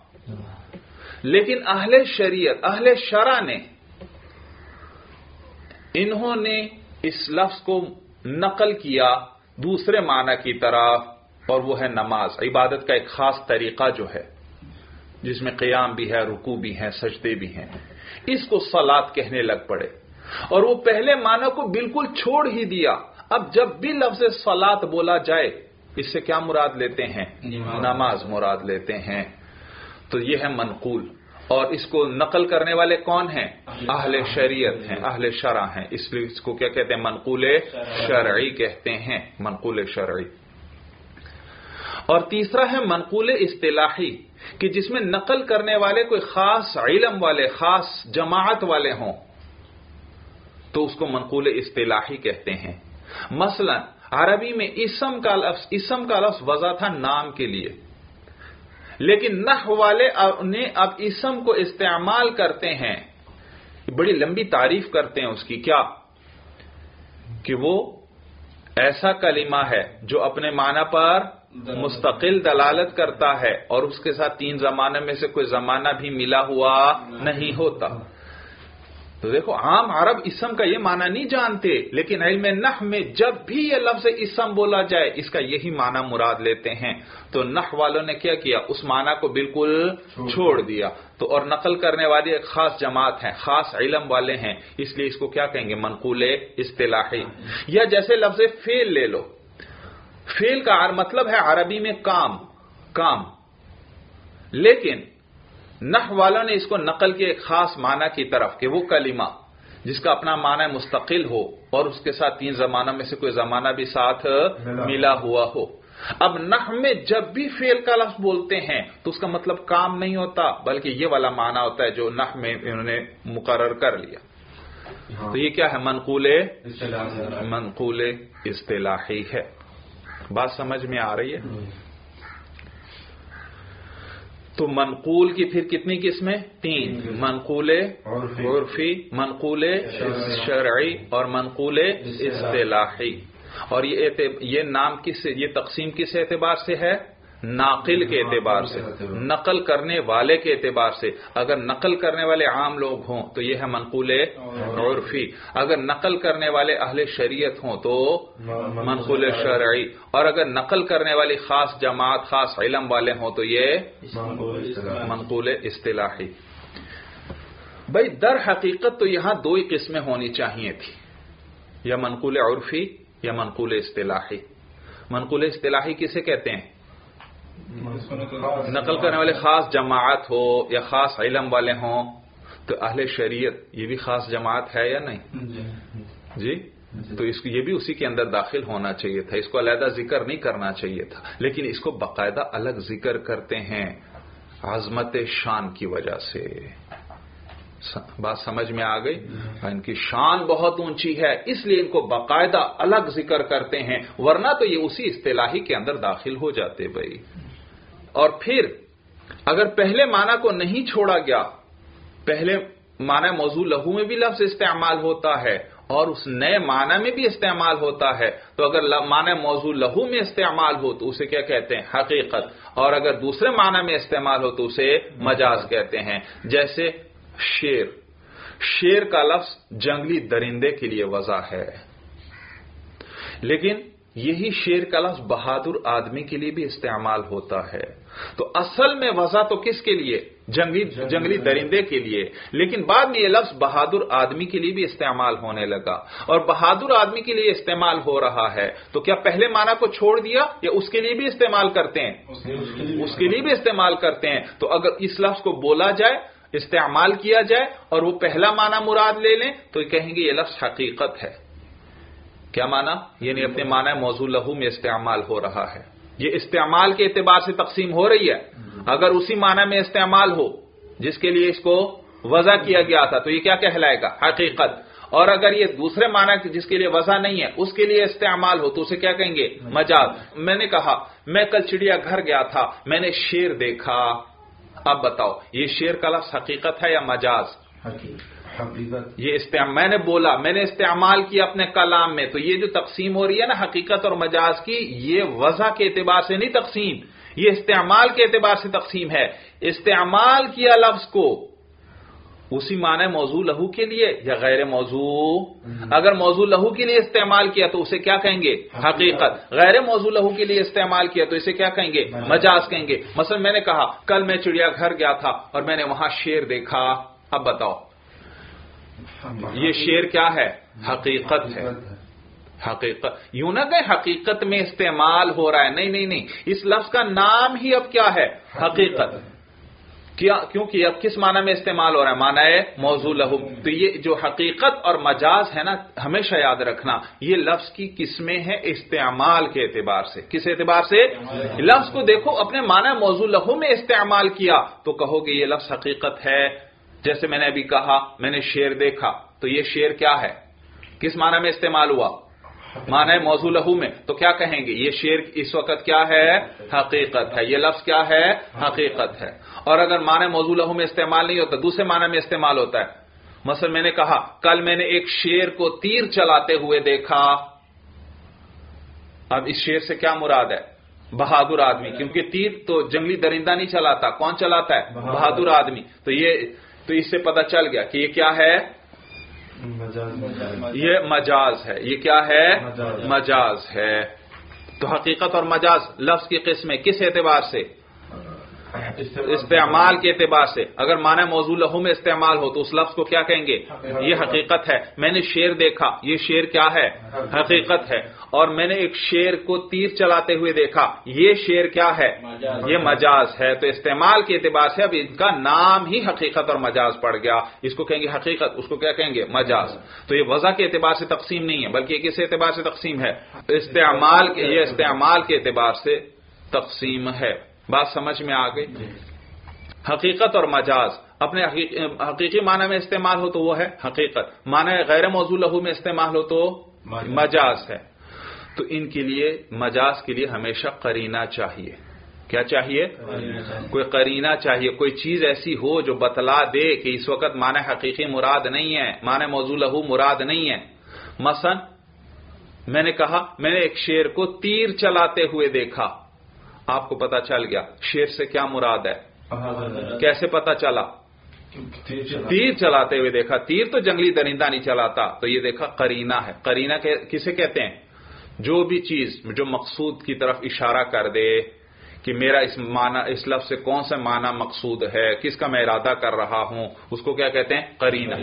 لیکن اہل شریعت، اہل شرع نے، انہوں نے اس لفظ کو نقل کیا دوسرے معنی کی طرف، اور وہ ہے نماز۔ عبادت کا ایک خاص طریقہ جو ہے، جس میں قیام بھی ہے رکو بھی ہے، سجدے بھی ہیں۔ اس کو سلاد کہنے لگ پڑے۔ اور وہ پہلے معنی کو بالکل چھوڑ ہی دیا۔ اب جب بھی لفظ سلاد بولا جائے اس سے کیا مراد لیتے ہیں؟ نماز مراد لیتے ہیں۔ تو یہ ہے منقول۔ اور اس کو نقل کرنے والے کون ہیں؟ اہل شریعت ہیں اہل شرع ہیں۔ اس لیے اس کو کیا کہتے ہیں؟ منقول شرعی کہتے ہیں۔ منقول شرعی۔ اور تیسرا ہے منقول اصطلاحی کہ جس میں نقل کرنے والے کوئی خاص علم والے خاص جماعت والے ہوں۔ تو اس کو منقول اصطلاحی کہتے ہیں۔ مثلا، عربی میں اسم کا لفظ، اسم کا لفظ وضع تھا نام کے لیے۔ لیکن نح والے نے اب اسم کو استعمال کرتے ہیں۔ بڑی لمبی تعریف کرتے ہیں اس کی۔ کیا؟ کہ وہ ایسا کلمہ ہے جو اپنے معنی پر مستقل دلالت کرتا ہے اور اس کے ساتھ تین زمانے میں سے کوئی زمانہ بھی ملا ہوا نہیں ہوتا۔ تو دیکھو، عام عرب اسم کا یہ معنی نہیں جانتے، لیکن علم نح میں جب بھی یہ لفظ اسم بولا جائے، اس کا یہی معنی مراد لیتے ہیں۔ تو نح والوں نے کیا کیا؟ اس معنی کو بالکل چھوڑ دیا۔ تو اور نقل کرنے والی ایک خاص جماعت ہیں، خاص علم والے ہیں۔ اس لیے اس کو کیا کہیں گے؟ منقول اصطلاحی۔ یا جیسے لفظ فیل لے لو۔ فیل کا مطلب ہے عربی میں کام کام۔ لیکن نح والوں نے اس کو نقل کے ایک خاص معنی کی طرف کہ وہ کلمہ جس کا اپنا معنی مستقل ہو اور اس کے ساتھ تین زمانہ میں سے کوئی زمانہ بھی ساتھ ملا ہوا ہو۔ اب نح میں جب بھی فیل کا لفظ بولتے ہیں تو اس کا مطلب کام نہیں ہوتا بلکہ یہ والا معنی ہوتا ہے جو نح میں انہوں نے مقرر کر لیا۔ تو یہ کیا ہے؟ منقول منقول اصطلاحی ہے۔ بات سمجھ میں آ رہی ہے؟ تو منقول کی پھر کتنی قسمیں؟ تین. منقول عرفی. منقول شرعی. اور منقول اصطلاحی. اور یہ نام کس یہ تقسیم کس اعتبار سے ہے؟ ناقل کے اعتبار سے، نقل کرنے والے کے اعتبار سے۔ اگر نقل کرنے والے عام لوگ ہوں تو یہ ہے منقول عرفی۔ اگر نقل کرنے والے اہل شریعت ہوں تو منقول شرعی۔ اور اگر نقل کرنے والی خاص جماعت، خاص علم والے ہوں تو یہ منقول اصطلاحی۔ بھائی در حقیقت تو یہاں دو ہی قسمیں ہونی چاہیے تھی۔ یا منقول عرفی یا منقول اصطلاحی۔ منقول اصطلاحی کسے کہتے ہیں؟ نقل کرنے والے خاص جماعت ہو یا خاص علم والے ہوں تو اہل شریعت یہ بھی خاص جماعت ہے یا نہیں؟ جی تو اس کو یہ بھی اسی کے اندر داخل ہونا چاہیے تھا۔ اس کو علیحدہ ذکر نہیں کرنا چاہیے تھا۔ لیکن اس کو باقاعدہ الگ ذکر کرتے ہیں عظمت شان کی وجہ سے۔ بات سمجھ میں آ گئی؟ ان کی شان بہت اونچی ہے اس لیے ان کو باقاعدہ الگ ذکر کرتے ہیں ورنہ تو یہ اسی اصطلاحی کے اندر داخل ہو جاتے بھائی۔ اور پھر اگر پہلے معنی کو نہیں چھوڑا گیا، پہلے معنی موضوع لہو میں بھی لفظ استعمال ہوتا ہے اور اس نئے معنی میں بھی استعمال ہوتا ہے۔ تو اگر معنی موضوع لہو میں استعمال ہو تو اسے کیا کہتے ہیں؟ حقیقت۔ اور اگر دوسرے معنی میں استعمال ہو تو اسے مجاز کہتے ہیں۔ جیسے شیر۔ شیر کا لفظ جنگلی درندے کے لیے وضع ہے۔ لیکن یہی شیر کا لفظ بہادر آدمی کے لیے بھی استعمال ہوتا ہے۔ تو اصل میں وضع تو کس کے لیے؟ جنگلی جنگلی درندے کے لیے۔ لیکن بعد میں یہ لفظ بہادر آدمی کے لیے بھی استعمال ہونے لگا۔ اور بہادر آدمی کے لیے استعمال ہو رہا ہے۔ تو کیا پہلے معنی کو چھوڑ دیا یا اس کے لیے بھی استعمال کرتے ہیں؟ اس کے لیے بھی استعمال کرتے ہیں۔ تو اگر اس لفظ کو بولا جائے استعمال کیا جائے اور وہ پہلا معنی مراد لے لیں تو کہیں گے یہ لفظ حقیقت ہے۔ کیا مانا؟ یعنی اپنے معنی موضوع لہو میں استعمال ہو رہا ہے۔ یہ استعمال کے اعتبار سے تقسیم ہو رہی ہے۔ اگر اسی معنی میں استعمال ہو، جس کے لیے اس کو وضع کیا گیا تھا، تو یہ کیا کہلائے گا؟ حقیقت۔ اور اگر یہ دوسرے معنی جس کے لیے وضع نہیں ہے، اس کے لیے استعمال ہو، تو اسے کیا کہیں گے؟ مجاز۔ میں نے کہا، میں کل چڑیا گھر گیا تھا، میں نے شیر دیکھا۔ اب بتاؤ، یہ شیر کا لفظ حقیقت ہے یا مجاز؟ یہ استعمال میں نے بولا میں نے استعمال کیا اپنے کلام میں تو یہ جو تقسیم ہو رہی ہے نا حقیقت اور مجاز کی یہ وضع کے اعتبار سے نہیں تقسیم یہ استعمال کے اعتبار سے تقسیم ہے۔ استعمال کیا لفظ کو اسی معنی موضوع لہو کے لیے یا غیر موضوع؟ اگر موضوع لہو کے لیے استعمال کیا تو اسے کیا کہیں گے؟ حقیقت۔ غیر موضوع لہو کے لیے استعمال کیا تو اسے کیا کہیں گے؟ مجاز کہیں گے۔ مثلا میں نے کہا کل میں چڑیا گھر گیا تھا اور میں نے وہاں شیر دیکھا۔ اب بتاؤ۔ یہ شیر کیا ہے؟ حقیقت ہے۔ حقیقت یوں نہ کہ حقیقت میں استعمال ہو رہا ہے۔ نہیں نہیں نہیں۔ اس لفظ کا نام ہی اب کیا ہے؟ حقیقت۔ کیا کیونکہ اب کس معنی میں استعمال ہو رہا ہے؟ معنی ہے موضوع لہو۔ تو یہ جو حقیقت اور مجاز ہے نا ہمیشہ یاد رکھنا یہ لفظ کی قسمیں ہیں استعمال کے اعتبار سے۔ کس اعتبار سے؟ لفظ کو دیکھو اپنے معنی موضوع لہو میں استعمال کیا تو کہو گے یہ لفظ حقیقت ہے۔ جیسے میں نے ابھی کہا میں نے شیر دیکھا تو یہ شیر کیا ہے؟ کس معنی میں استعمال ہوا؟ معنی موضوع لہو میں تو کیا کہیں گے؟ یہ شیر اس وقت کیا ہے؟ حقیقت ہے۔ یہ لفظ کیا ہے؟ حقیقت ہے۔ اور اگر معنی موضوع لہو میں استعمال نہیں ہوتا دوسرے معنی میں استعمال ہوتا ہے۔ مثلا میں نے کہا کل میں نے ایک شیر کو تیر چلاتے ہوئے دیکھا۔ اب اس شیر سے کیا مراد ہے؟ بہادر آدمی کیونکہ تیر تو جنگلی درندہ نہیں چلاتا۔ کون چلاتا ہے؟ بہادر آدمی۔ تو یہ تو اس سے پتا چل گیا کہ یہ کیا ہے؟ یہ مجاز ہے. یہ کیا ہے؟ مجاز ہے. تو حقیقت اور مجاز لفظ کی قسمیں کس اعتبار سے؟ استعمال کے اعتبار سے۔ اگر معنی موضوع لہو میں استعمال ہو تو اس لفظ کو کیا کہیں گے؟ یہ حقیقت ہے۔ میں نے شیر دیکھا۔ یہ شیر کیا ہے؟ حقیقت ہے۔ اور میں نے ایک شیر کو تیر چلاتے ہوئے دیکھا۔ یہ شیر کیا ہے؟ یہ مجاز ہے۔ تو استعمال کے اعتبار سے اب ان کا نام ہی حقیقت اور مجاز پڑ گیا۔ اس کو کہیں گے حقیقت اس کو کیا کہیں گے؟ مجاز۔ تو یہ وضع کے اعتبار سے تقسیم نہیں ہے بلکہ یہ کس اعتبار سے تقسیم ہے؟ استعمال یہ استعمال کے اعتبار سے تقسیم ہے۔ بات سمجھ میں آ گئی۔ حقیقت اور مجاز۔ اپنے حقیقی معنی میں استعمال ہو تو وہ ہے۔ حقیقت۔ معنی غیر موضوع لہو میں استعمال ہو تو مجاز۔ ہے۔ تو ان کے لیے مجاز کے لیے ہمیشہ قرینہ چاہیے۔ کیا چاہیے۔ کوئی قرینہ چاہیے۔ کوئی چیز ایسی ہو جو بتلا دے کہ اس وقت معنی حقیقی مراد نہیں ہے معنی موضوع لہو مراد نہیں ہے۔ مثلا میں نے کہا میں نے ایک شیر کو تیر چلاتے ہوئے دیکھا۔ آپ کو پتا چل گیا شیر سے کیا مراد ہے؟ کیسے پتا چلا؟ تیر چلاتے ہوئے دیکھا، تیر تو جنگلی درندہ نہیں چلاتا، تو یہ دیکھا کرینا ہے۔ کرینا کسے کہتے ہیں؟ جو بھی چیز، جو مقصود کی طرف اشارہ کر دے کہ میرا اس معنی، اس لفظ سے کون سا معنی مقصود ہے، کس کا میں ارادہ کر رہا ہوں، اس کو کیا کہتے ہیں؟ کرینا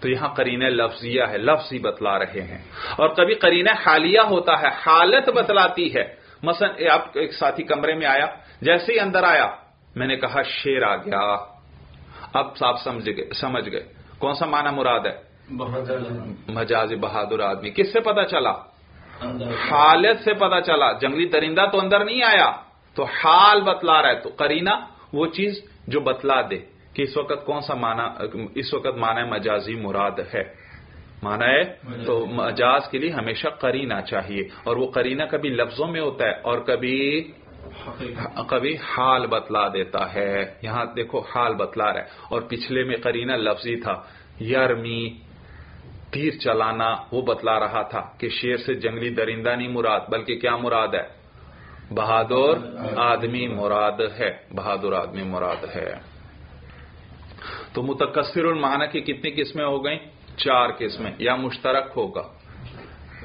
تو یہاں کرینہ لفظیہ ہے، لفظ ہی بتلا رہے ہیں۔ اور کبھی کرینہ حالیہ ہوتا ہے، حالت بتلاتی ہے۔ مثلا آپ ایک ساتھی کمرے میں آیا جیسے ہی اندر آیا میں نے کہا شیر آ گیا۔ اب صاحب سمجھ گئے سمجھ گئے۔ کون سا معنی مراد ہے؟ مجاز بہادر آدمی۔ کس سے پتا چلا؟ حالت سے پتا چلا۔ جنگلی درندہ تو اندر نہیں آیا۔ تو حال بتلا رہا ہے۔ تو کرینا وہ چیز جو بتلا دے کہ اس وقت کون سا مانا اس وقت مانا مجازی مراد ہے۔ مانا ہے تو مجاز کے لیے ہمیشہ کرینا چاہیے اور وہ کرینا کبھی لفظوں میں ہوتا ہے اور کبھی کبھی حال بتلا دیتا ہے یہاں دیکھو حال بتلا رہا ہے اور پچھلے میں کرینا لفظی تھا یرمی تیر چلانا وہ بتلا رہا تھا کہ شیر سے جنگلی درندہ نہیں مراد بلکہ کیا مراد ہے بہادر آدمی مراد ہے بہادر آدمی مراد ہے تو متکثر المعنی کی کتنی قسمیں ہو گئیں چار قسمیں یا مشترک ہوگا۔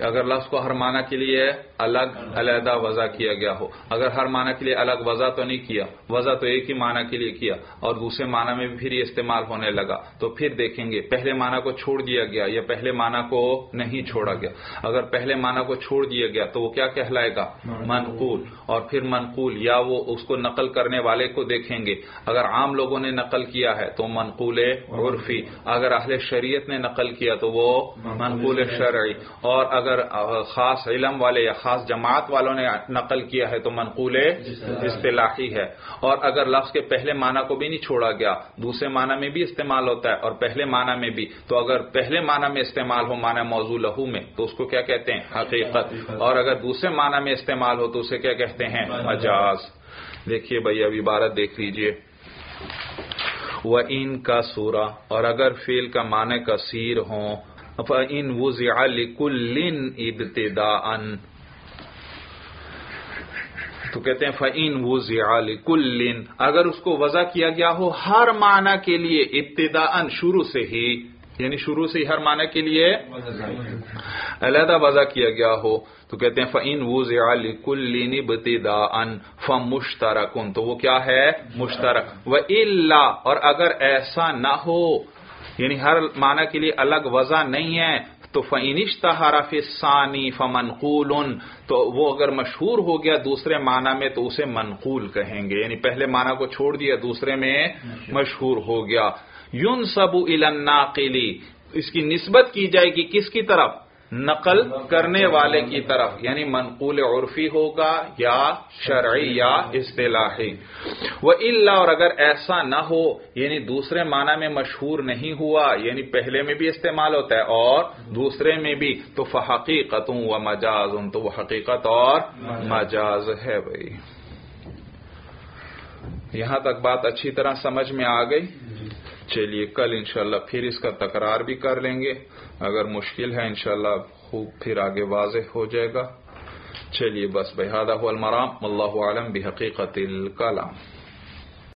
اگر لفظ کو ہر معنی کے لیے الگ علیحدہ وضع کیا گیا ہو۔ اگر ہر معنی کے لیے الگ وضع تو نہیں کیا وضع تو ایک ہی معنی کے لیے کیا اور دوسرے معنی میں بھی پھر یہ استعمال ہونے لگا۔ تو پھر دیکھیں گے پہلے معنی کو چھوڑ دیا گیا یا پہلے معنی کو نہیں چھوڑا گیا۔ اگر پہلے معنی کو چھوڑ دیا گیا تو وہ کیا کہلائے گا؟ منقول۔ اور پھر منقول یا وہ اس کو نقل کرنے والے کو دیکھیں گے۔ اگر عام لوگوں نے نقل کیا ہے تو منقول عرفی اگر اہل شریعت نے نقل کیا تو وہ منقول شرعی۔ اور اگر خاص علم والے یا خاص جماعت والوں نے نقل کیا ہے تو منقول اصطلاحی ہے۔ اور اگر لفظ کے پہلے معنی کو بھی نہیں چھوڑا گیا، دوسرے معنی میں بھی استعمال ہوتا ہے اور پہلے معنی میں بھی، تو اگر پہلے معنی میں استعمال ہو معنی موضوع لہو میں، تو اس کو کیا کہتے ہیں؟ حقیقت۔ اور اگر دوسرے معنی میں استعمال ہو، تو اسے کیا کہتے ہیں؟ مجاز۔ دیکھیے بھائی، اب عبارت دیکھ لیجیے۔ وہ ان کا سورا اور اگر فیل کا معنی کثیر ہوں، فَإِن وُزِعَ لِكُلِّن ابْتِدَاءً تو کہتے ہیں، فَإِن وُزِعَ لِكُلِّن۔ اگر اس کو وضع کیا گیا ہو ہر معنی کے لیے ابتداءً شروع سے ہی یعنی شروع سے ہی ہر معنی کے لیے علیحدہ وضع کیا گیا ہو، تو کہتے ہیں فعین وز علی کلین ابتدا ان فم تو وہ کیا ہے؟ مشترک۔ و اللہ اور اگر ایسا نہ ہو یعنی ہر معنی کے لیے الگ وضع نہیں ہے تو فعینش تحرف ثانی فمنقول، تو وہ اگر مشہور ہو گیا دوسرے معنی میں تو اسے منقول کہیں گے یعنی پہلے معنی کو چھوڑ دیا، دوسرے میں مشہور ہو گیا۔ یون سب الناقلی اس کی نسبت کی جائے گی کس کی طرف؟ نقل کرنے والے کی طرف یعنی منقول عرفی ہوگا یا شرعی یا اصطلاحی۔ وہ اللہ اور اگر ایسا نہ ہو یعنی دوسرے معنی میں مشہور نہیں ہوا یعنی پہلے میں بھی استعمال ہوتا ہے اور دوسرے میں بھی، تو فحقیقت و مجاز تو وہ حقیقت اور مجاز ہے بھائی۔ یہاں تک بات اچھی طرح سمجھ میں آ گئی۔ چلیے، کل انشاءاللہ پھر اس کا تکرار بھی کر لیں گے۔ اگر مشکل ہے، انشاءاللہ خوب پھر آگے واضح ہو جائے گا۔ چلیے، بس بحادہ المرام۔ اللہ عالم بحقیقت الکلام۔